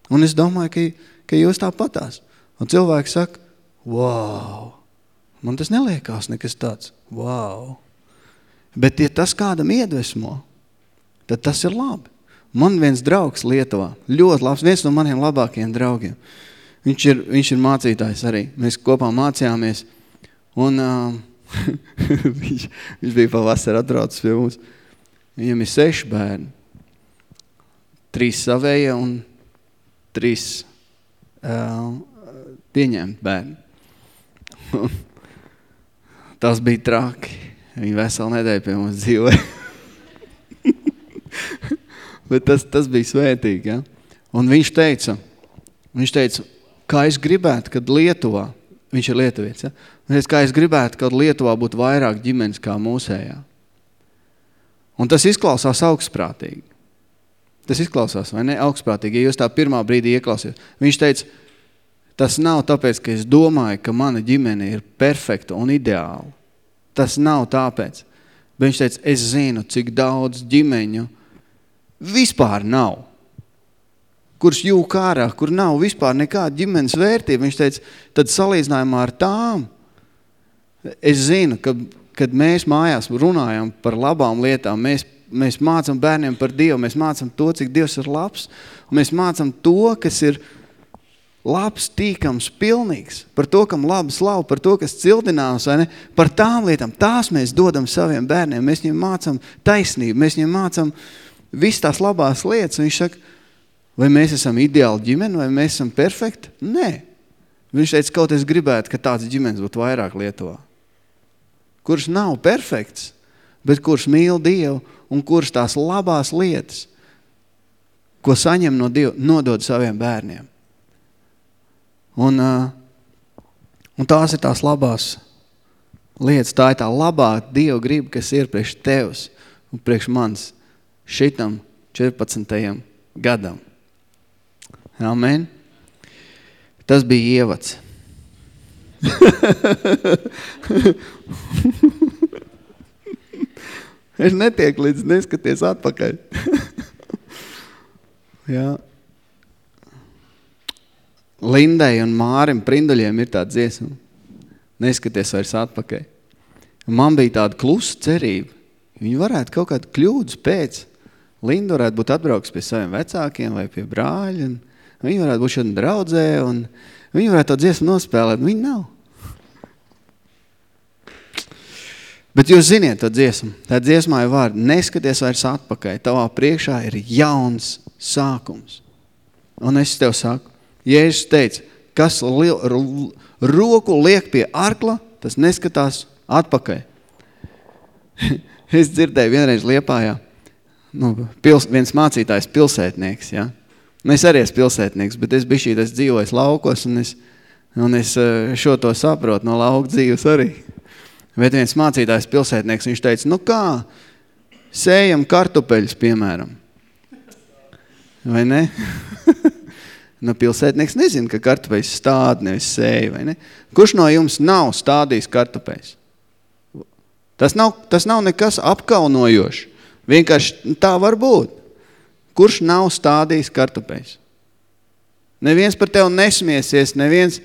D: Un es domāju, ka, ka jūs tā patās. Un cilvēki saka, wow, Man tas neliekās nekas tāds, wow. Bet, ja tas kādam iedvesmo, tad tas ir labi. Man viens draugs Lietuvā, ļoti labs, viens no maniem labākajiem draugiem. Viņš ir, viņš ir mācītājs arī. Mēs kopā mācījāmies. Un uh, viņš, viņš bija pavasar atbraucis pie mums. Viņam ir seši bērni. Trīs savējie un trīs uh, pieņemti bērni. Tas bija traki. Viņi veselu nedēļu pie mums dzīvoja. Bet tas, tas bija svētīgi, ja? Un viņš teica, viņš teica, kā es gribētu, kad Lietuvā, viņš ir lietuvietis, ja? Viņš teica, kā es gribētu, kad Lietuvā būtu vairāk ģimenes kā mūsējā. Un tas izklausās augstprātīgi. Tas izklausās, vai ne, augstprātīgi, ja jūs tā pirmā brīdī ieklausies. Viņš teica, tas nav tāpēc, ka es domāju, ka mana ģimene ir perfekta un ideāla. Tas nav tāpēc. Bet viņš teica, es zinu, cik daudz ģimeņu vispār nav. Kurš jūk ārā, kur nav vispār nekāda ģimenes vērtība. Viņš teica, tad salīdzinājumā ar tām, es zinu, ka, kad mēs mājās runājam par labām lietām, mēs, mēs mācam bērniem par Dievu, mēs mācam to, cik Dievs ir labs, un mēs mācam to, kas ir labs, tīkams, pilnīgs, par to, kam labi slavu, par to, kas cildinās, vai ne? par tām lietām, tās mēs dodam saviem bērniem, mēs viņiem mācam taisnību, mēs viņiem mācam visas tās labās lietas, un viņš saka, vai mēs esam ideāli ģimeni, vai mēs esam perfekti? Nē. Viņš teica, kaut es gribētu, ka tāds ģimenes būtu vairāk Lietuvā. Kurš nav perfekts, bet kurš mīl Dievu un kurš tās labās lietas, ko saņem no Dieva, nodod saviem bērniem. Un, un tās ir tās labās lietas, tā ir tā labā Dieva griba, kas ir priekš tevs un priekš mans šitam 14. gadam. Amen. Tas bija ievads. es netieku līdz neskaties atpakaļ. Jā. Lindai un Mārim Prinduļiem ir tāda dziesma. Neskaties vairs atpakaļ. Man bija tāda klusa cerība. Viņi varētu kaut kādu kļūdus pēc. Linda varētu būt atbrauks pie saviem vecākiem vai pie brāļa. Viņi varētu būt šodien draudzē un viņi varētu to dziesmu nospēlēt. Viņi nav. Bet jūs ziniet to dziesmu. Tā dziesmā ir vārdi, neskaties vairs atpakaļ. Tavā priekšā ir jauns sākums. Un es tev saku, Jēzus teica, kas li, roku liek pie arkla, tas neskatās atpakaļ. es dzirdēju vienreiz Liepājā, nu, pils, viens mācītājs pilsētnieks, ja? Nu, es arī esmu pilsētnieks, bet es bišķīt, es dzīvoju laukos, un es, un es eh, šo to saprotu no lauka dzīves arī. Bet viens mācītājs pilsētnieks, viņš teica, nu kā, sējam kartupeļus, piemēram. Vai ne? Nu, pilsētnieks nezina, ka kartupeļs stāda, nevis sēja, vai ne? Kurš no jums nav stādījis kartupeļs? Tas nav, tas nav nekas apkaunojošs. Vienkārši tā var būt. Kurš nav stādījis kartupeļs? Neviens par tevi nesmiesies, neviens...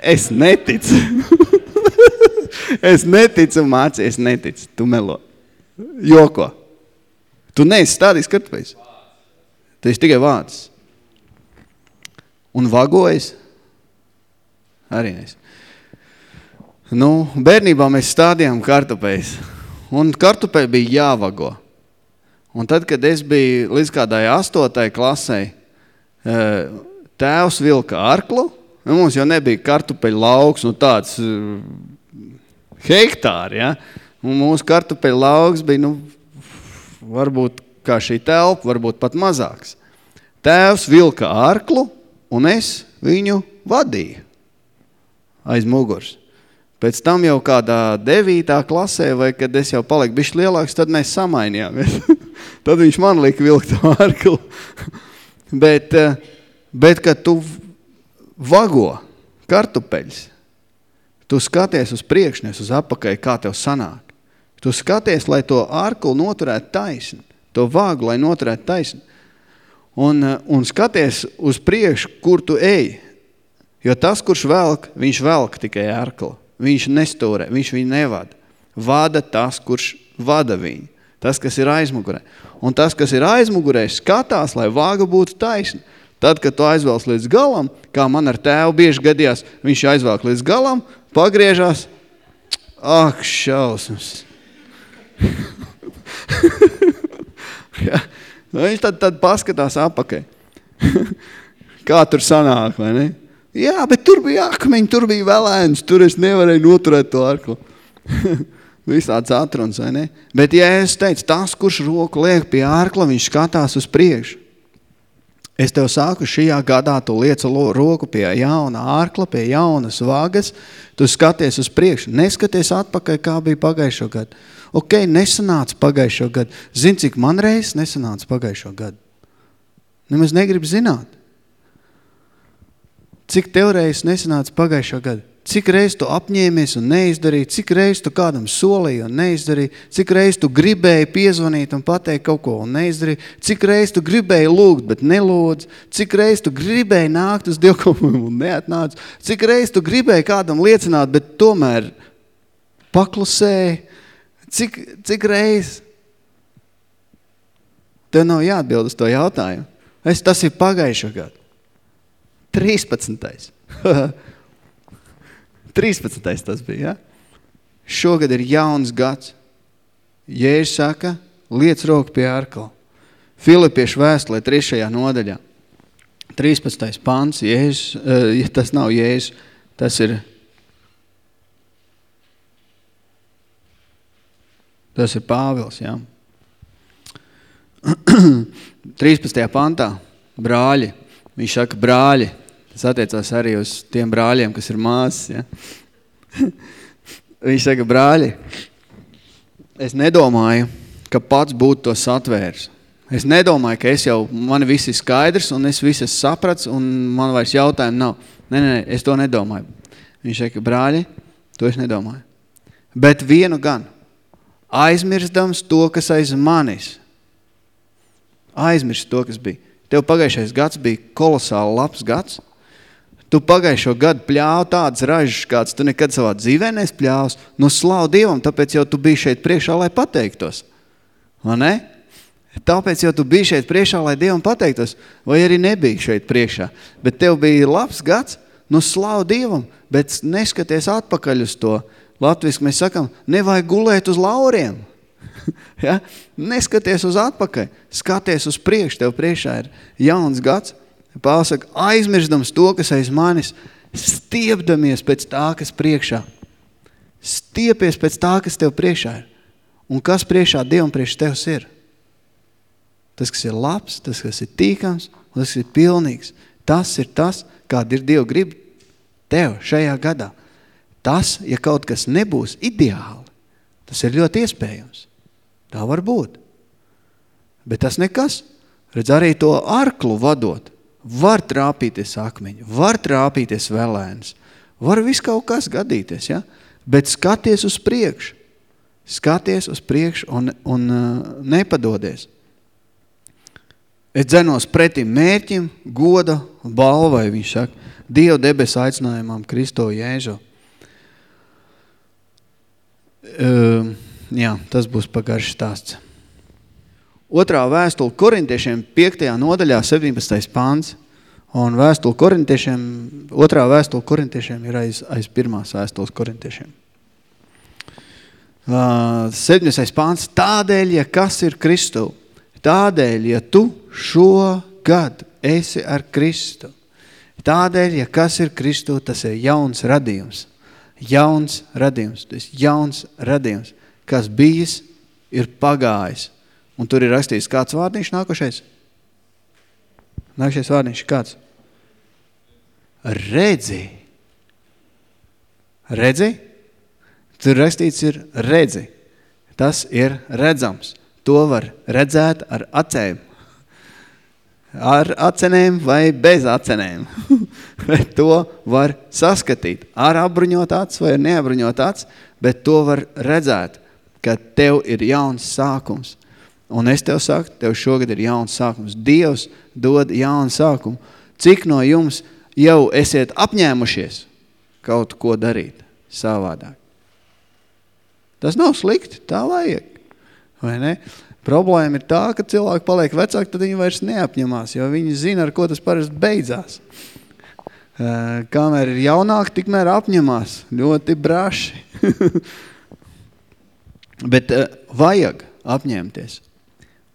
D: Es neticu. es neticu, mācies, neticu. Tu melo. Joko. Tu neesi stādījis kartupeļs. Tu esi tikai vārds un vagojas? Arī nes. Nu, bērnībā mēs stādījām kartupeļus, un kartupeļi bija jāvago. Un tad, kad es biju līdz kādai astotai klasei, eh, tēvs vilka arklu, nu, mums jau nebija kartupeļu lauks, nu tāds eh, hektāri, ja? Un mūsu kartupeļu lauks bija, nu, varbūt kā šī telpa, varbūt pat mazāks. Tēvs vilka arklu, un es viņu vadīju aiz mugurs. Pēc tam jau kādā devītā klasē, vai kad es jau paliku bišķi lielāks, tad mēs samainījāmies. tad viņš man lika vilkt ārklu. bet, eh, bet, kad tu vago kartupeļus, tu skaties uz priekšnies, uz apakaļ, kā tev sanāk. Tu skaties, lai to ārklu noturētu taisni, to vāgu, lai noturētu taisni un, eh, un skaties uz priekšu, kur tu ej. Jo tas, kurš velk, viņš velk tikai ērklu. Viņš nestūrē, viņš viņu nevada. Vada tas, kurš vada viņu. Tas, kas ir aizmugurē. Un tas, kas ir aizmugurē, skatās, lai vāga būtu taisna. Tad, kad tu aizvelc līdz galam, kā man ar tēvu bieži gadījās, viņš aizvelk līdz galam, pagriežās, ak, šausmas. ja. Nu, viņš tad, tad paskatās apakaļ. Kā tur sanāk, vai ne? Jā, bet tur bija akmeņi, tur bija velēns, tur es nevarēju noturēt to arklu. Visāds atruns, vai ne? Bet ja es teicu, tas, kurš roku liek pie ārkla, viņš skatās uz priekšu. Es tev saku, šajā gadā tu liec roku pie jauna ārkla, pie jaunas vagas, tu skaties uz priekšu, neskaties atpakaļ, kā bija pagājušo gadu. Ok, nesanāca pagājušo gadu. Zini, cik man reizes nesanāca pagājušo gadu? Nemaz negrib zināt. Cik tev reizes nesanāca pagājušo gadu? Cik reiz tu apņēmies un neizdarīji, cik reiz tu kādam solīji un neizdarīji, cik reiz tu gribēji piezvanīt un pateikt kaut ko un neizdarīji, cik reiz tu gribēji lūgt, bet nelūdz, cik reiz tu gribēji nākt uz dievkopumu un neatnāc, cik reiz tu gribēji kādam liecināt, bet tomēr paklusēji, cik, cik reiz tev nav jāatbild uz to jautājumu. Es, tas ir pagājušo gadu. 13. 13. tas bija, ja? Šogad ir jauns gads. Jēzus saka, liec roku pie ārkla. Filipiešu vēstulē trešajā nodaļā. 13. pants, Jēzus, ja tas nav Jēzus, tas ir Tas ir Pāvils, jā. 13. pantā, brāļi, viņš saka, brāļi, Tas attiecās arī uz tiem brāļiem, kas ir māsas. Ja? Viņš saka, brāļi, es nedomāju, ka pats būtu to satvērs. Es nedomāju, ka es jau, man viss ir skaidrs un es viss esmu saprats un man vairs jautājumu nav. Nē, nē, es to nedomāju. Viņš saka, brāļi, to es nedomāju. Bet vienu gan, aizmirstams to, kas aiz manis. Aizmirst to, kas bija. Tev pagājušais gads bija kolosāli labs gads – Tu pagājušo gadu pļāvu tādas ražas, kāds tu nekad savā dzīvē neesi pļāvus. Nu, slavu Dievam, tāpēc jau tu biji šeit priekšā, lai pateiktos. Vai ne? Tāpēc jau tu biji šeit priekšā, lai Dievam pateiktos. Vai arī nebija šeit priekšā. Bet tev bija labs gads, nu slavu Dievam, bet neskaties atpakaļ uz to. Latviski mēs sakam, nevajag gulēt uz lauriem. ja? Neskaties uz atpakaļ, skaties uz priekšu, tev priekšā ir jauns gads. Pāvils saka, aizmirstams to, kas aiz manis, stiepdamies pēc tā, kas priekšā. Stiepies pēc tā, kas tev priekšā ir. Un kas priekšā Dievam priekš tevs ir? Tas, kas ir labs, tas, kas ir tīkams, tas, kas ir pilnīgs. Tas ir tas, kāda ir Dieva griba tev šajā gadā. Tas, ja kaut kas nebūs ideāli, tas ir ļoti iespējams. Tā var būt. Bet tas nekas. Redz, arī to arklu vadot, Var trāpīties akmeņi, var trāpīties velēns, var viss kaut kas gadīties, ja? bet skaties uz priekšu, skaties uz priekšu un, un uh, nepadodies. Es dzenos pretim mērķim, goda, balvai, viņš saka, Dieva debes aicinājumam Kristo Jēžu. Uh, jā, tas būs pagaršs stāsts. Otrā vēstule korintiešiem 5. nodaļā 17. pāns. Un vēstule korintiešiem, otrā vēstule korintiešiem ir aiz, aiz pirmās vēstules korintiešiem. Uh, 17. pāns. Tādēļ, ja kas ir Kristu, tādēļ, ja tu šo gadu esi ar Kristu, tādēļ, ja kas ir Kristu, tas ir jauns radījums. Jauns radījums. Tas jauns radījums, kas bijis, ir pagājis Un tur ir rakstīts, kāds vārdiņš nākošais? Nākošais vārdiņš kāds? Redzi. Redzi? Tur rakstīts ir redzi. Tas ir redzams. To var redzēt ar acēm. Ar acenēm vai bez acenēm. bet to var saskatīt. Ar apbruņot acs vai ar neapbruņot acs, bet to var redzēt, ka tev ir jauns sākums. Un es tev saku, tev šogad ir jauns sākums. Dievs dod jaunu sākumu. Cik no jums jau esiet apņēmušies kaut ko darīt savādāk? Tas nav slikti, tā vajag. Vai ne? Problēma ir tā, ka cilvēki paliek vecāki, tad viņi vairs neapņemās, jo viņi zina, ar ko tas parasti beidzās. Kamēr ir jaunāki, tikmēr apņemās. Ļoti braši. Bet vajag apņemties.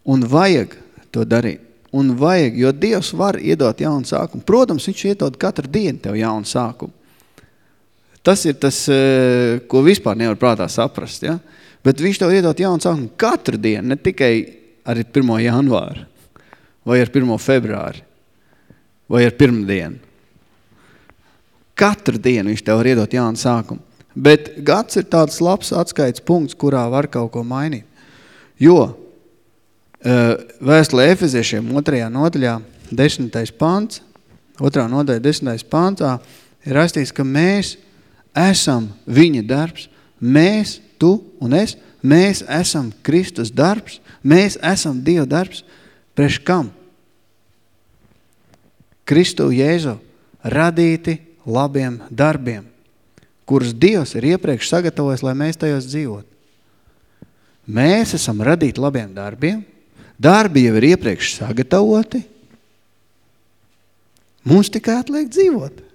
D: Un vajag to darīt. un vajag, jo Dievs var iedot jaunu sākumu. Protams, viņš iedod katru dienu tev jaunu sākumu. Tas ir tas, eh, ko vispār nevar prātā saprast, ja? Bet viņš tev iedot jaunu sākumu katru dienu, ne tikai ar 1. janvāru, vai ar 1. februāri, vai ar pirmdienu. Katru dienu viņš tev var iedot jaunu sākumu. Bet gads ir tāds labs atskaits punkts, kurā var kaut ko mainīt. Jo vēstulē Efeziešiem otrajā nodaļā, desmitais pants, otrā nodaļa desmitais pantā, ir raistīts, ka mēs esam viņa darbs, mēs, tu un es, mēs esam Kristus darbs, mēs esam Dieva darbs, priekš kam? Kristu Jēzu radīti labiem darbiem, kurus Dievs ir iepriekš sagatavojis, lai mēs tajos dzīvot. Mēs esam radīti labiem darbiem, darbi jau ir iepriekš sagatavoti, mums tikai atliek dzīvot.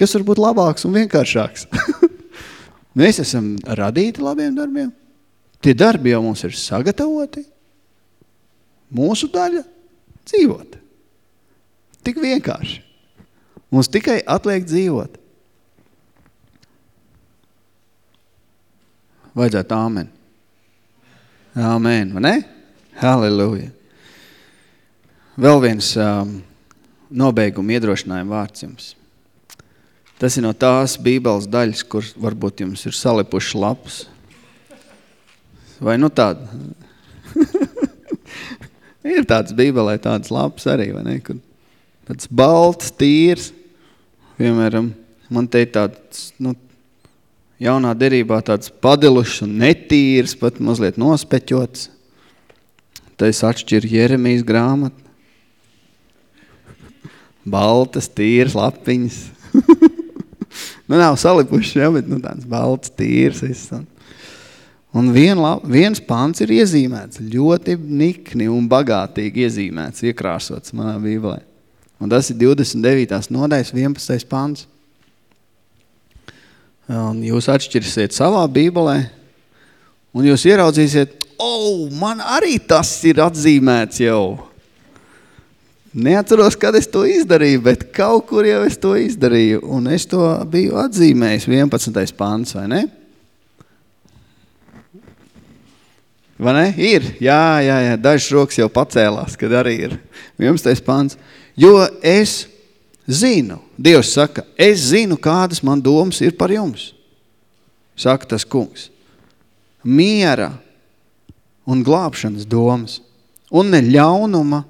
D: Kas var būt labāks un vienkāršāks? mēs esam radīti labiem darbiem, tie darbi jau mums ir sagatavoti, mūsu daļa dzīvot. Tik vienkārši. Mums tikai atliek dzīvot. Vajadzētu āmen. Āmen, vai ne? Halleluja. Vēl viens um, nobeiguma iedrošinājuma vārds jums. Tas ir no tās bībeles daļas, kur varbūt jums ir salipuši lapas. Vai nu tāda? ir tāds bībelē tāds lapas arī, vai ne? Kur tāds balts, tīrs. Piemēram, man te ir tāds, nu, jaunā derībā tāds padilušs un netīrs, pat mazliet nospeķots. Tad es atšķiru Jeremijas grāmatu. Baltas, tīras lapiņas. nu, nav salipušas, ja, bet nu, tāds balts, tīrs. Viss. Un vien, viens pants ir iezīmēts, ļoti nikni un bagātīgi iezīmēts, iekrāsots manā bībelē. Un tas ir 29. nodaļas 11. pants. Un jūs atšķirsiet savā bībelē, un jūs ieraudzīsiet, oh, man arī tas ir atzīmēts jau. Neatceros, kad es to izdarīju, bet kaut kur jau es to izdarīju, un es to biju atzīmējis 11. pants, vai ne? Vai ne? Ir, jā, jā, jā, dažs rokas jau pacēlās, kad arī ir 11. pants. Jo es zinu, Dievs saka, es zinu, kādas man domas ir par jums, saka tas kungs. Miera un glābšanas domas, un ne ļaunuma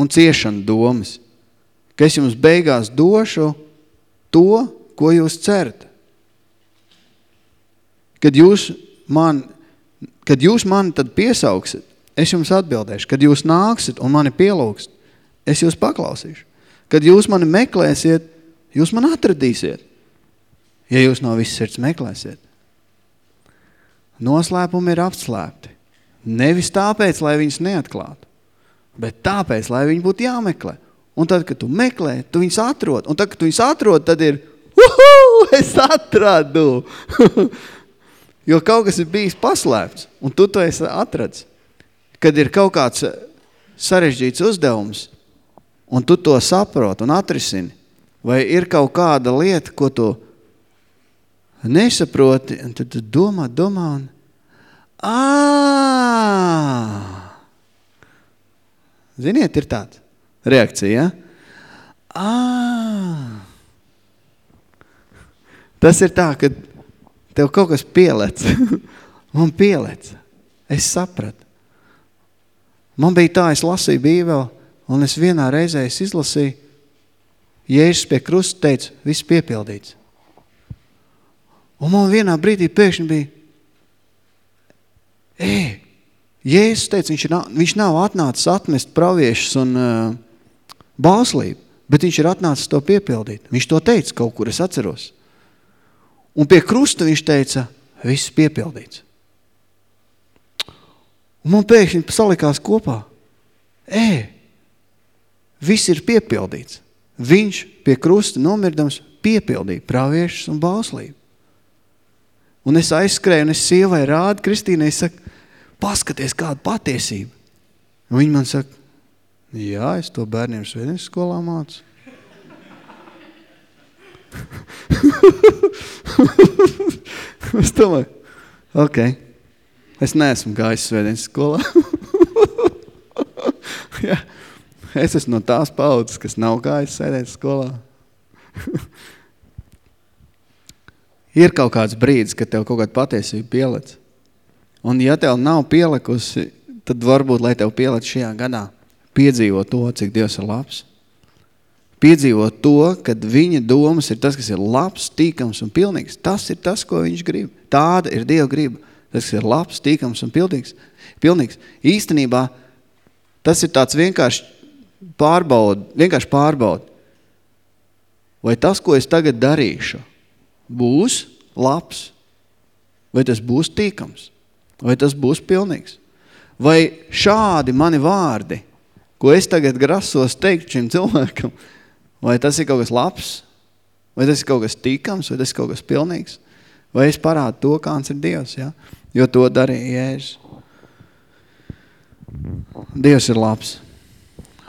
D: un ciešana domas, ka es jums beigās došu to, ko jūs cerat. Kad jūs man, kad jūs mani tad piesauksit, es jums atbildēšu. Kad jūs nāksit un mani pielūgst, es jūs paklausīšu. Kad jūs mani meklēsiet, jūs mani atradīsiet. Ja jūs no viss sirds meklēsiet. Noslēpumi ir apslēpti. Nevis tāpēc, lai viņus neatklātu, bet tāpēc, lai viņi būtu jāmeklē. Un tad, kad tu meklē, tu viņus atrod. Un tad, kad tu viņus atrod, tad ir, uhu, es atradu. jo kaut kas ir bijis paslēpts, un tu to esi atradis. Kad ir kaut kāds sarežģīts uzdevums, un tu to saproti un atrisini, vai ir kaut kāda lieta, ko tu nesaproti, un tad tu domā, domā, un Ā! Ziniet, ir tāds reakcija, ja? Ā! Tas ir tā, ka tev kaut kas pielec. Man pielec. Es sapratu. Man bija tā, es lasīju bībeli, un es vienā reizē es izlasīju, Jēzus pie krusta teica, viss piepildīts. Un man vienā brīdī pēkšņi bija, Ē, Jēzus teica, viņš, ir, viņš nav atnācis atmest praviešus un uh, bauslību, bet viņš ir atnācis to piepildīt. Viņš to teica kaut kur, es atceros. Un pie krusta viņš teica, viss piepildīts. Un man pēkšņi salikās kopā. Ē, viss ir piepildīts. Viņš pie krusta nomirdams piepildīja praviešus un bauslību. Un es aizskrēju, un es sievai rādu, Kristīnai saku, paskaties kādu patiesību. Un viņa man saka, Jā, es to bērniem svētdienas skolā mācu. es domāju, ok, es neesmu gājis svētdienas skolā. Jā, es esmu no tās paudzes, kas nav gājis svētdienas skolā. Ir kaut kāds brīdis, kad tev kaut kāda patiesība pielec. Un ja tev nav pielikusi, tad varbūt, lai tev pielec šajā gadā, piedzīvo to, cik Dievs ir labs piedzīvot to, kad viņa domas ir tas, kas ir labs, tīkams un pilnīgs. Tas ir tas, ko viņš grib. Tāda ir Dieva griba. Tas ir labs, tīkams un pilnīgs. pilnīgs. Īstenībā tas ir tāds vienkārši pārbaud, vienkārši pārbaud. Vai tas, ko es tagad darīšu, būs labs? Vai tas būs tīkams? Vai tas būs pilnīgs? Vai šādi mani vārdi, ko es tagad grasos teikt šim cilvēkam, Vai tas ir kaut kas labs, vai tas ir kaut kas tīkams, vai tas ir kaut kas pilnīgs, vai es parādu to, kāds ir Dievs, ja? jo to darīja Jēzus. Dievs ir labs.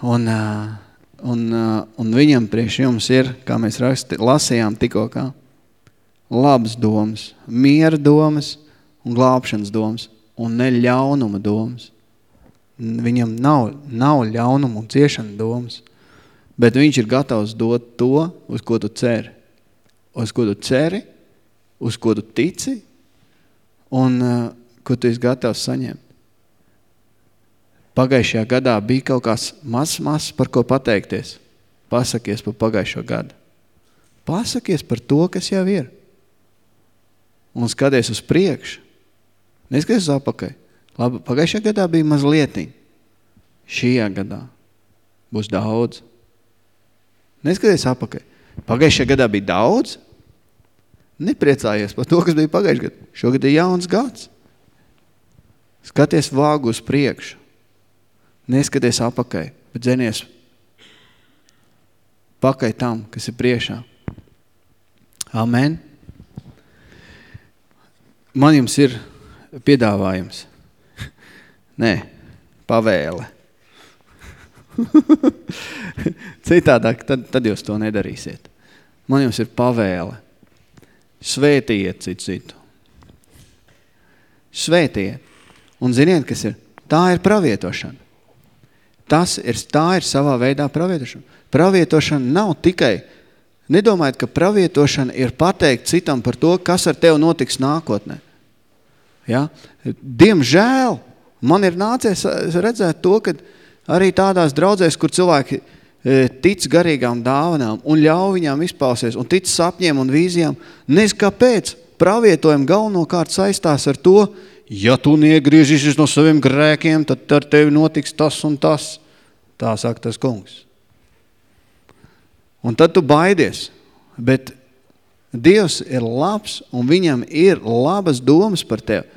D: Un, un, un viņam priekš jums ir, kā mēs raksti, lasījām tikko kā, labas domas, miera domas un glābšanas domas un ne ļaunuma domas. Viņam nav, nav ļaunuma un ciešana domas. Bet viņš ir gatavs dot to, uz ko tu ceri. Uz ko tu ceri, uz ko tu tici un uh, ko tu esi gatavs saņemt. Pagājušajā gadā bija kaut kāds mazs, mazs, par ko pateikties. Pasakies par pagājušo gadu. Pasakies par to, kas jau ir. Un skaties uz priekšu. Neskaties uz apakai. Labi, pagājušajā gadā bija mazlietiņ. Šajā gadā būs daudz. Neskaties apakaļ. Pagājušajā gadā bija daudz. Nepriecājies par to, kas bija pagājušajā gadā. Šogad ir jauns gads. Skaties vāgu uz priekšu. Neskaties apakaļ, bet dzenies pakaļ tam, kas ir priekšā. Amen. Man jums ir piedāvājums. Nē, pavēle. Citādāk, tad, tad jūs to nedarīsiet. Man jums ir pavēle. Svētījiet citu citu. Svētījiet. Un ziniet, kas ir? Tā ir pravietošana. Tas ir, tā ir savā veidā pravietošana. Pravietošana nav tikai, nedomājiet, ka pravietošana ir pateikt citam par to, kas ar tevi notiks nākotnē. Ja? Diemžēl man ir nācies redzēt to, ka Arī tādās draudzēs, kur cilvēki e, tic garīgām dāvanām un ļauj viņām izpausties un tic sapņiem un vīzijām, nez kāpēc pravietojumi galvenokārt saistās ar to, ja tu negriežīsies no saviem grēkiem, tad ar tevi notiks tas un tas. Tā saka tas kungs. Un tad tu baidies, bet Dievs ir labs un viņam ir labas domas par tevi.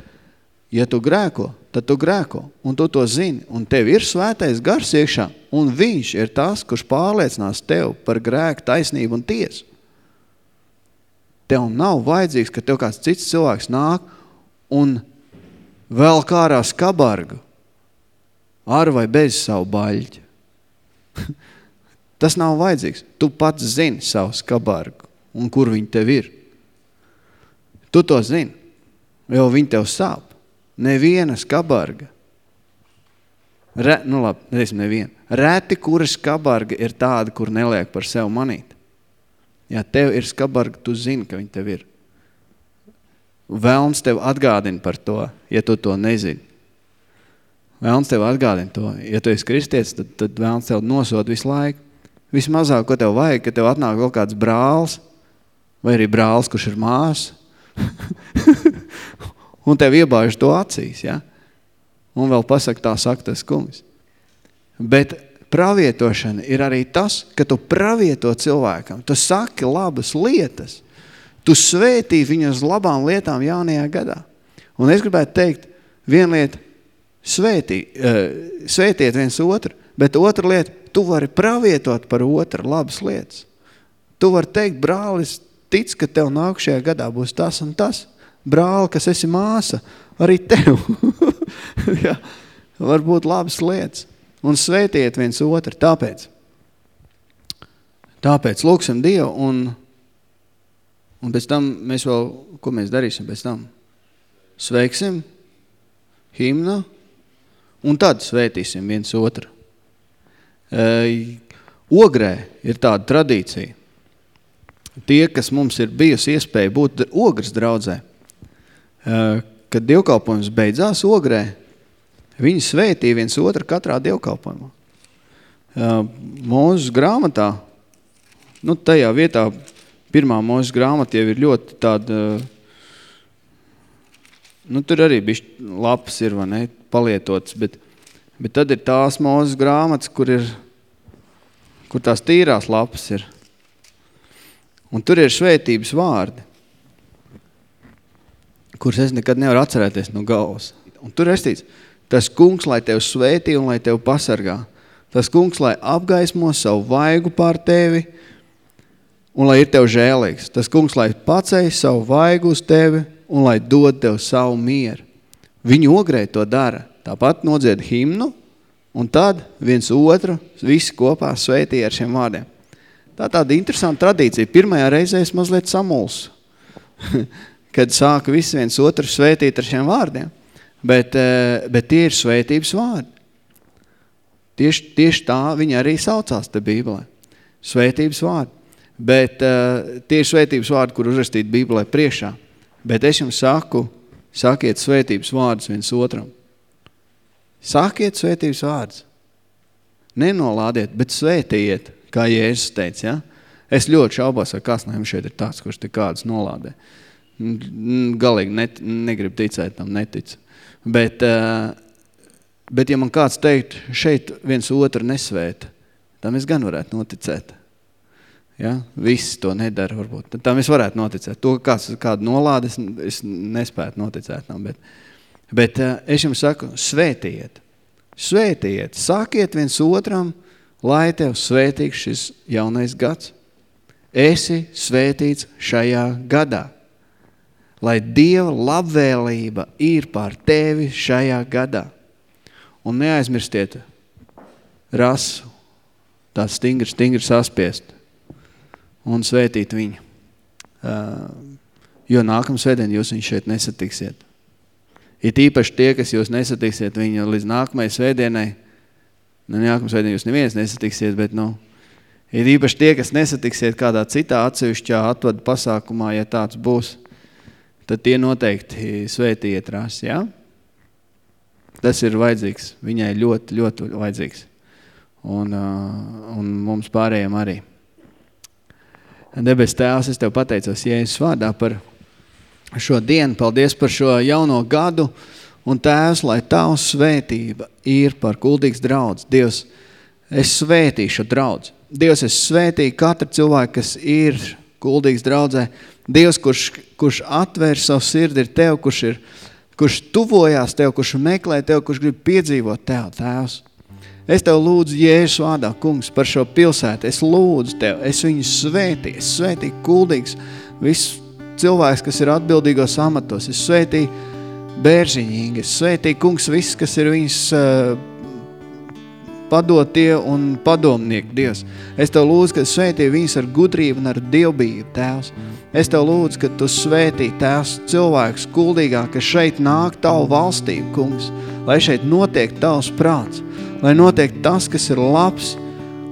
D: Ja tu grēko, tad tu grēko, un tu to zini, un tev ir svētais gars iekšā, un viņš ir tas, kurš pārliecinās tev par grēku, taisnību un tiesu. Tev nav vajadzīgs, ka tev kāds cits cilvēks nāk un vēl kārā skabargu, ar vai bez savu baļķi. Tas nav vajadzīgs. Tu pats zini savu skabargu un kur viņi tev ir. Tu to zini, jo viņi tev sāp. Neviena skabarga. Re, nu labi, nesim neviena. Reti, kura skabarga ir tāda, kur neliek par sevi manīt. Ja tev ir skabarga, tu zini, ka viņi tev ir. Velns tev atgādina par to, ja tu to nezini. Velns tev atgādina to. Ja tu esi kristietis, tad, tad velns tev nosod visu laiku. Vismazāk, ko tev vajag, ka tev atnāk vēl kāds brālis, vai arī brālis, kurš ir māsa. un tev iebāž to acīs, ja? Un vēl pasaka, tā saka tas kungs. Bet pravietošana ir arī tas, ka tu pravieto cilvēkam, tu saki labas lietas, tu svētī viņu uz labām lietām jaunajā gadā. Un es gribētu teikt, viena lieta, svētī, uh, svētiet viens otru, bet otra lieta, tu vari pravietot par otru labas lietas. Tu vari teikt, brālis, tic, ka tev nākušajā gadā būs tas un tas brāli, kas esi māsa, arī tev. ja, var būt labas lietas. un svētiet viens otru. Tāpēc. Tāpēc lūksim Dievu un, un pēc tam mēs vēl, ko mēs darīsim pēc tam? Sveiksim himnu un tad svētīsim viens otru. E, ogrē ir tāda tradīcija. Tie, kas mums ir bijusi iespēja būt ogras draudzē, kad dievkalpojums beidzās ogrē, viņi svētīja viens otru katrā dievkalpojumā. Mūsu grāmatā, nu tajā vietā, pirmā mūsu grāmata jau ir ļoti tāda, nu tur arī bišķi lapas ir, vai ne, palietotas, bet, bet tad ir tās mūsu grāmatas, kur ir, kur tās tīrās lapas ir. Un tur ir svētības vārdi, kurus es nekad nevaru atcerēties no galvas. Un tur estīts, tas kungs, lai tev svētī un lai tev pasargā. Tas kungs, lai apgaismo savu vaigu pār tevi un lai ir tev žēlīgs. Tas kungs, lai pacēj savu vaigu uz tevi un lai dod tev savu mieru. Viņi ogrē to dara. Tāpat nodzied himnu, un tad viens otru visi kopā sveitīja ar šiem vārdiem. Tā tāda interesanta tradīcija. Pirmajā reizē es mazliet samulsu, kad sāka visi viens otru svētīt ar šiem vārdiem. Bet, eh, bet tie ir svētības vārdi. Tieši, tieši tā viņi arī saucās te Bībelē. Svētības vārdi. Bet uh, tie ir svētības vārdi, kur uzrastīt Bībelē priekšā. Bet es jums saku, sakiet svētības vārdus viens otram. Sakiet svētības vārdus. Nenolādiet, bet svētījiet, kā Jēzus teica, ja? Es ļoti šaubos, vai kāds no jums šeit ir tāds, kurš te kādus nolādē. Galīgi net, negribu ticēt tam, netic. Bet, uh, bet ja man kāds teikt, šeit viens otru nesvēta, tam es gan varētu noticēt. Ja? Visi to nedara, varbūt. Tam es varētu noticēt. To, kāds kādu nolādi, es, es nespētu noticēt tam. Bet, bet uh, es jums saku, svētījiet. Svētījiet. Sakiet viens otram, lai tev svētīgs šis jaunais gads. Esi svētīts šajā gadā. Lai Dieva labvēlība ir pār tevi šajā gadā. Un neaizmirstiet rasu, tā stingri, stingri saspiest un svētīt viņu. Uh, jo nākam svētdien jūs viņu šeit nesatiksiet. Ir īpaši tie, kas jūs nesatiksiet viņu līdz nākamajai svētdienai, Nu, nākamā svētdienā jūs neviens nesatiksiet, bet, nu, ir īpaši tie, kas nesatiksiet kādā citā atsevišķā atvadu pasākumā, ja tāds būs, tad tie noteikti svētījiet rās, ja? Tas ir vajadzīgs, viņai ļoti, ļoti vajadzīgs. Un, uh, un mums pārējiem arī. Debes tēvs, es Tev pateicos Jēzus vārdā par šo dienu, paldies par šo jauno gadu, Un tēvs, lai tavs svētība ir par kuldīgs draudz. Dievs, es svētīšu draudz. Dievs, es svētīju katru cilvēku, kas ir kuldīgs draudzē. Dievs, kurš, kurš atvēr savu sirdi, ir tev, kurš, ir, kurš tuvojās tev, kurš meklē tev, kurš grib piedzīvot tev, tēvs. Es tev lūdzu Jēzus vārdā, kungs, par šo pilsētu. Es lūdzu tev, es viņu svētīju, es svētīju kuldīgs, visus cilvēks, kas ir atbildīgos amatos. Es svētīju bērziņīgi. Es svētīju, kungs, viss, kas ir viņas uh, padotie un padomnieki, Dievs. Es Tev lūdzu, ka svētīju viņas ar gudrību un ar dievbību, Tēvs. Es Tev lūdzu, ka Tu svētī, Tēvs, cilvēks kuldīgā, ka šeit nāk Tavu valstību, kungs, lai šeit notiek Tavs prāts, lai notiek tas, kas ir labs,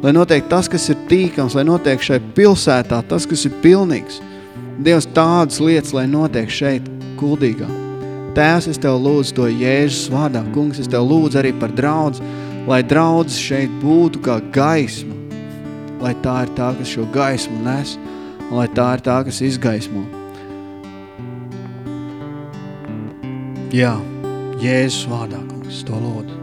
D: lai notiek tas, kas ir tīkams, lai notiek šai pilsētā tas, kas ir pilnīgs. Dievs, tādas lietas, lai notiek šeit kuldīgā. Tēvs, es Tev lūdzu to Jēzus vārdā. Kungs, es Tev lūdzu arī par draudz, lai draudz šeit būtu kā gaisma. Lai tā ir tā, kas šo gaismu nes, un lai tā ir tā, kas izgaismo. Jā, Jēzus vārdā, kungs, to lūdzu.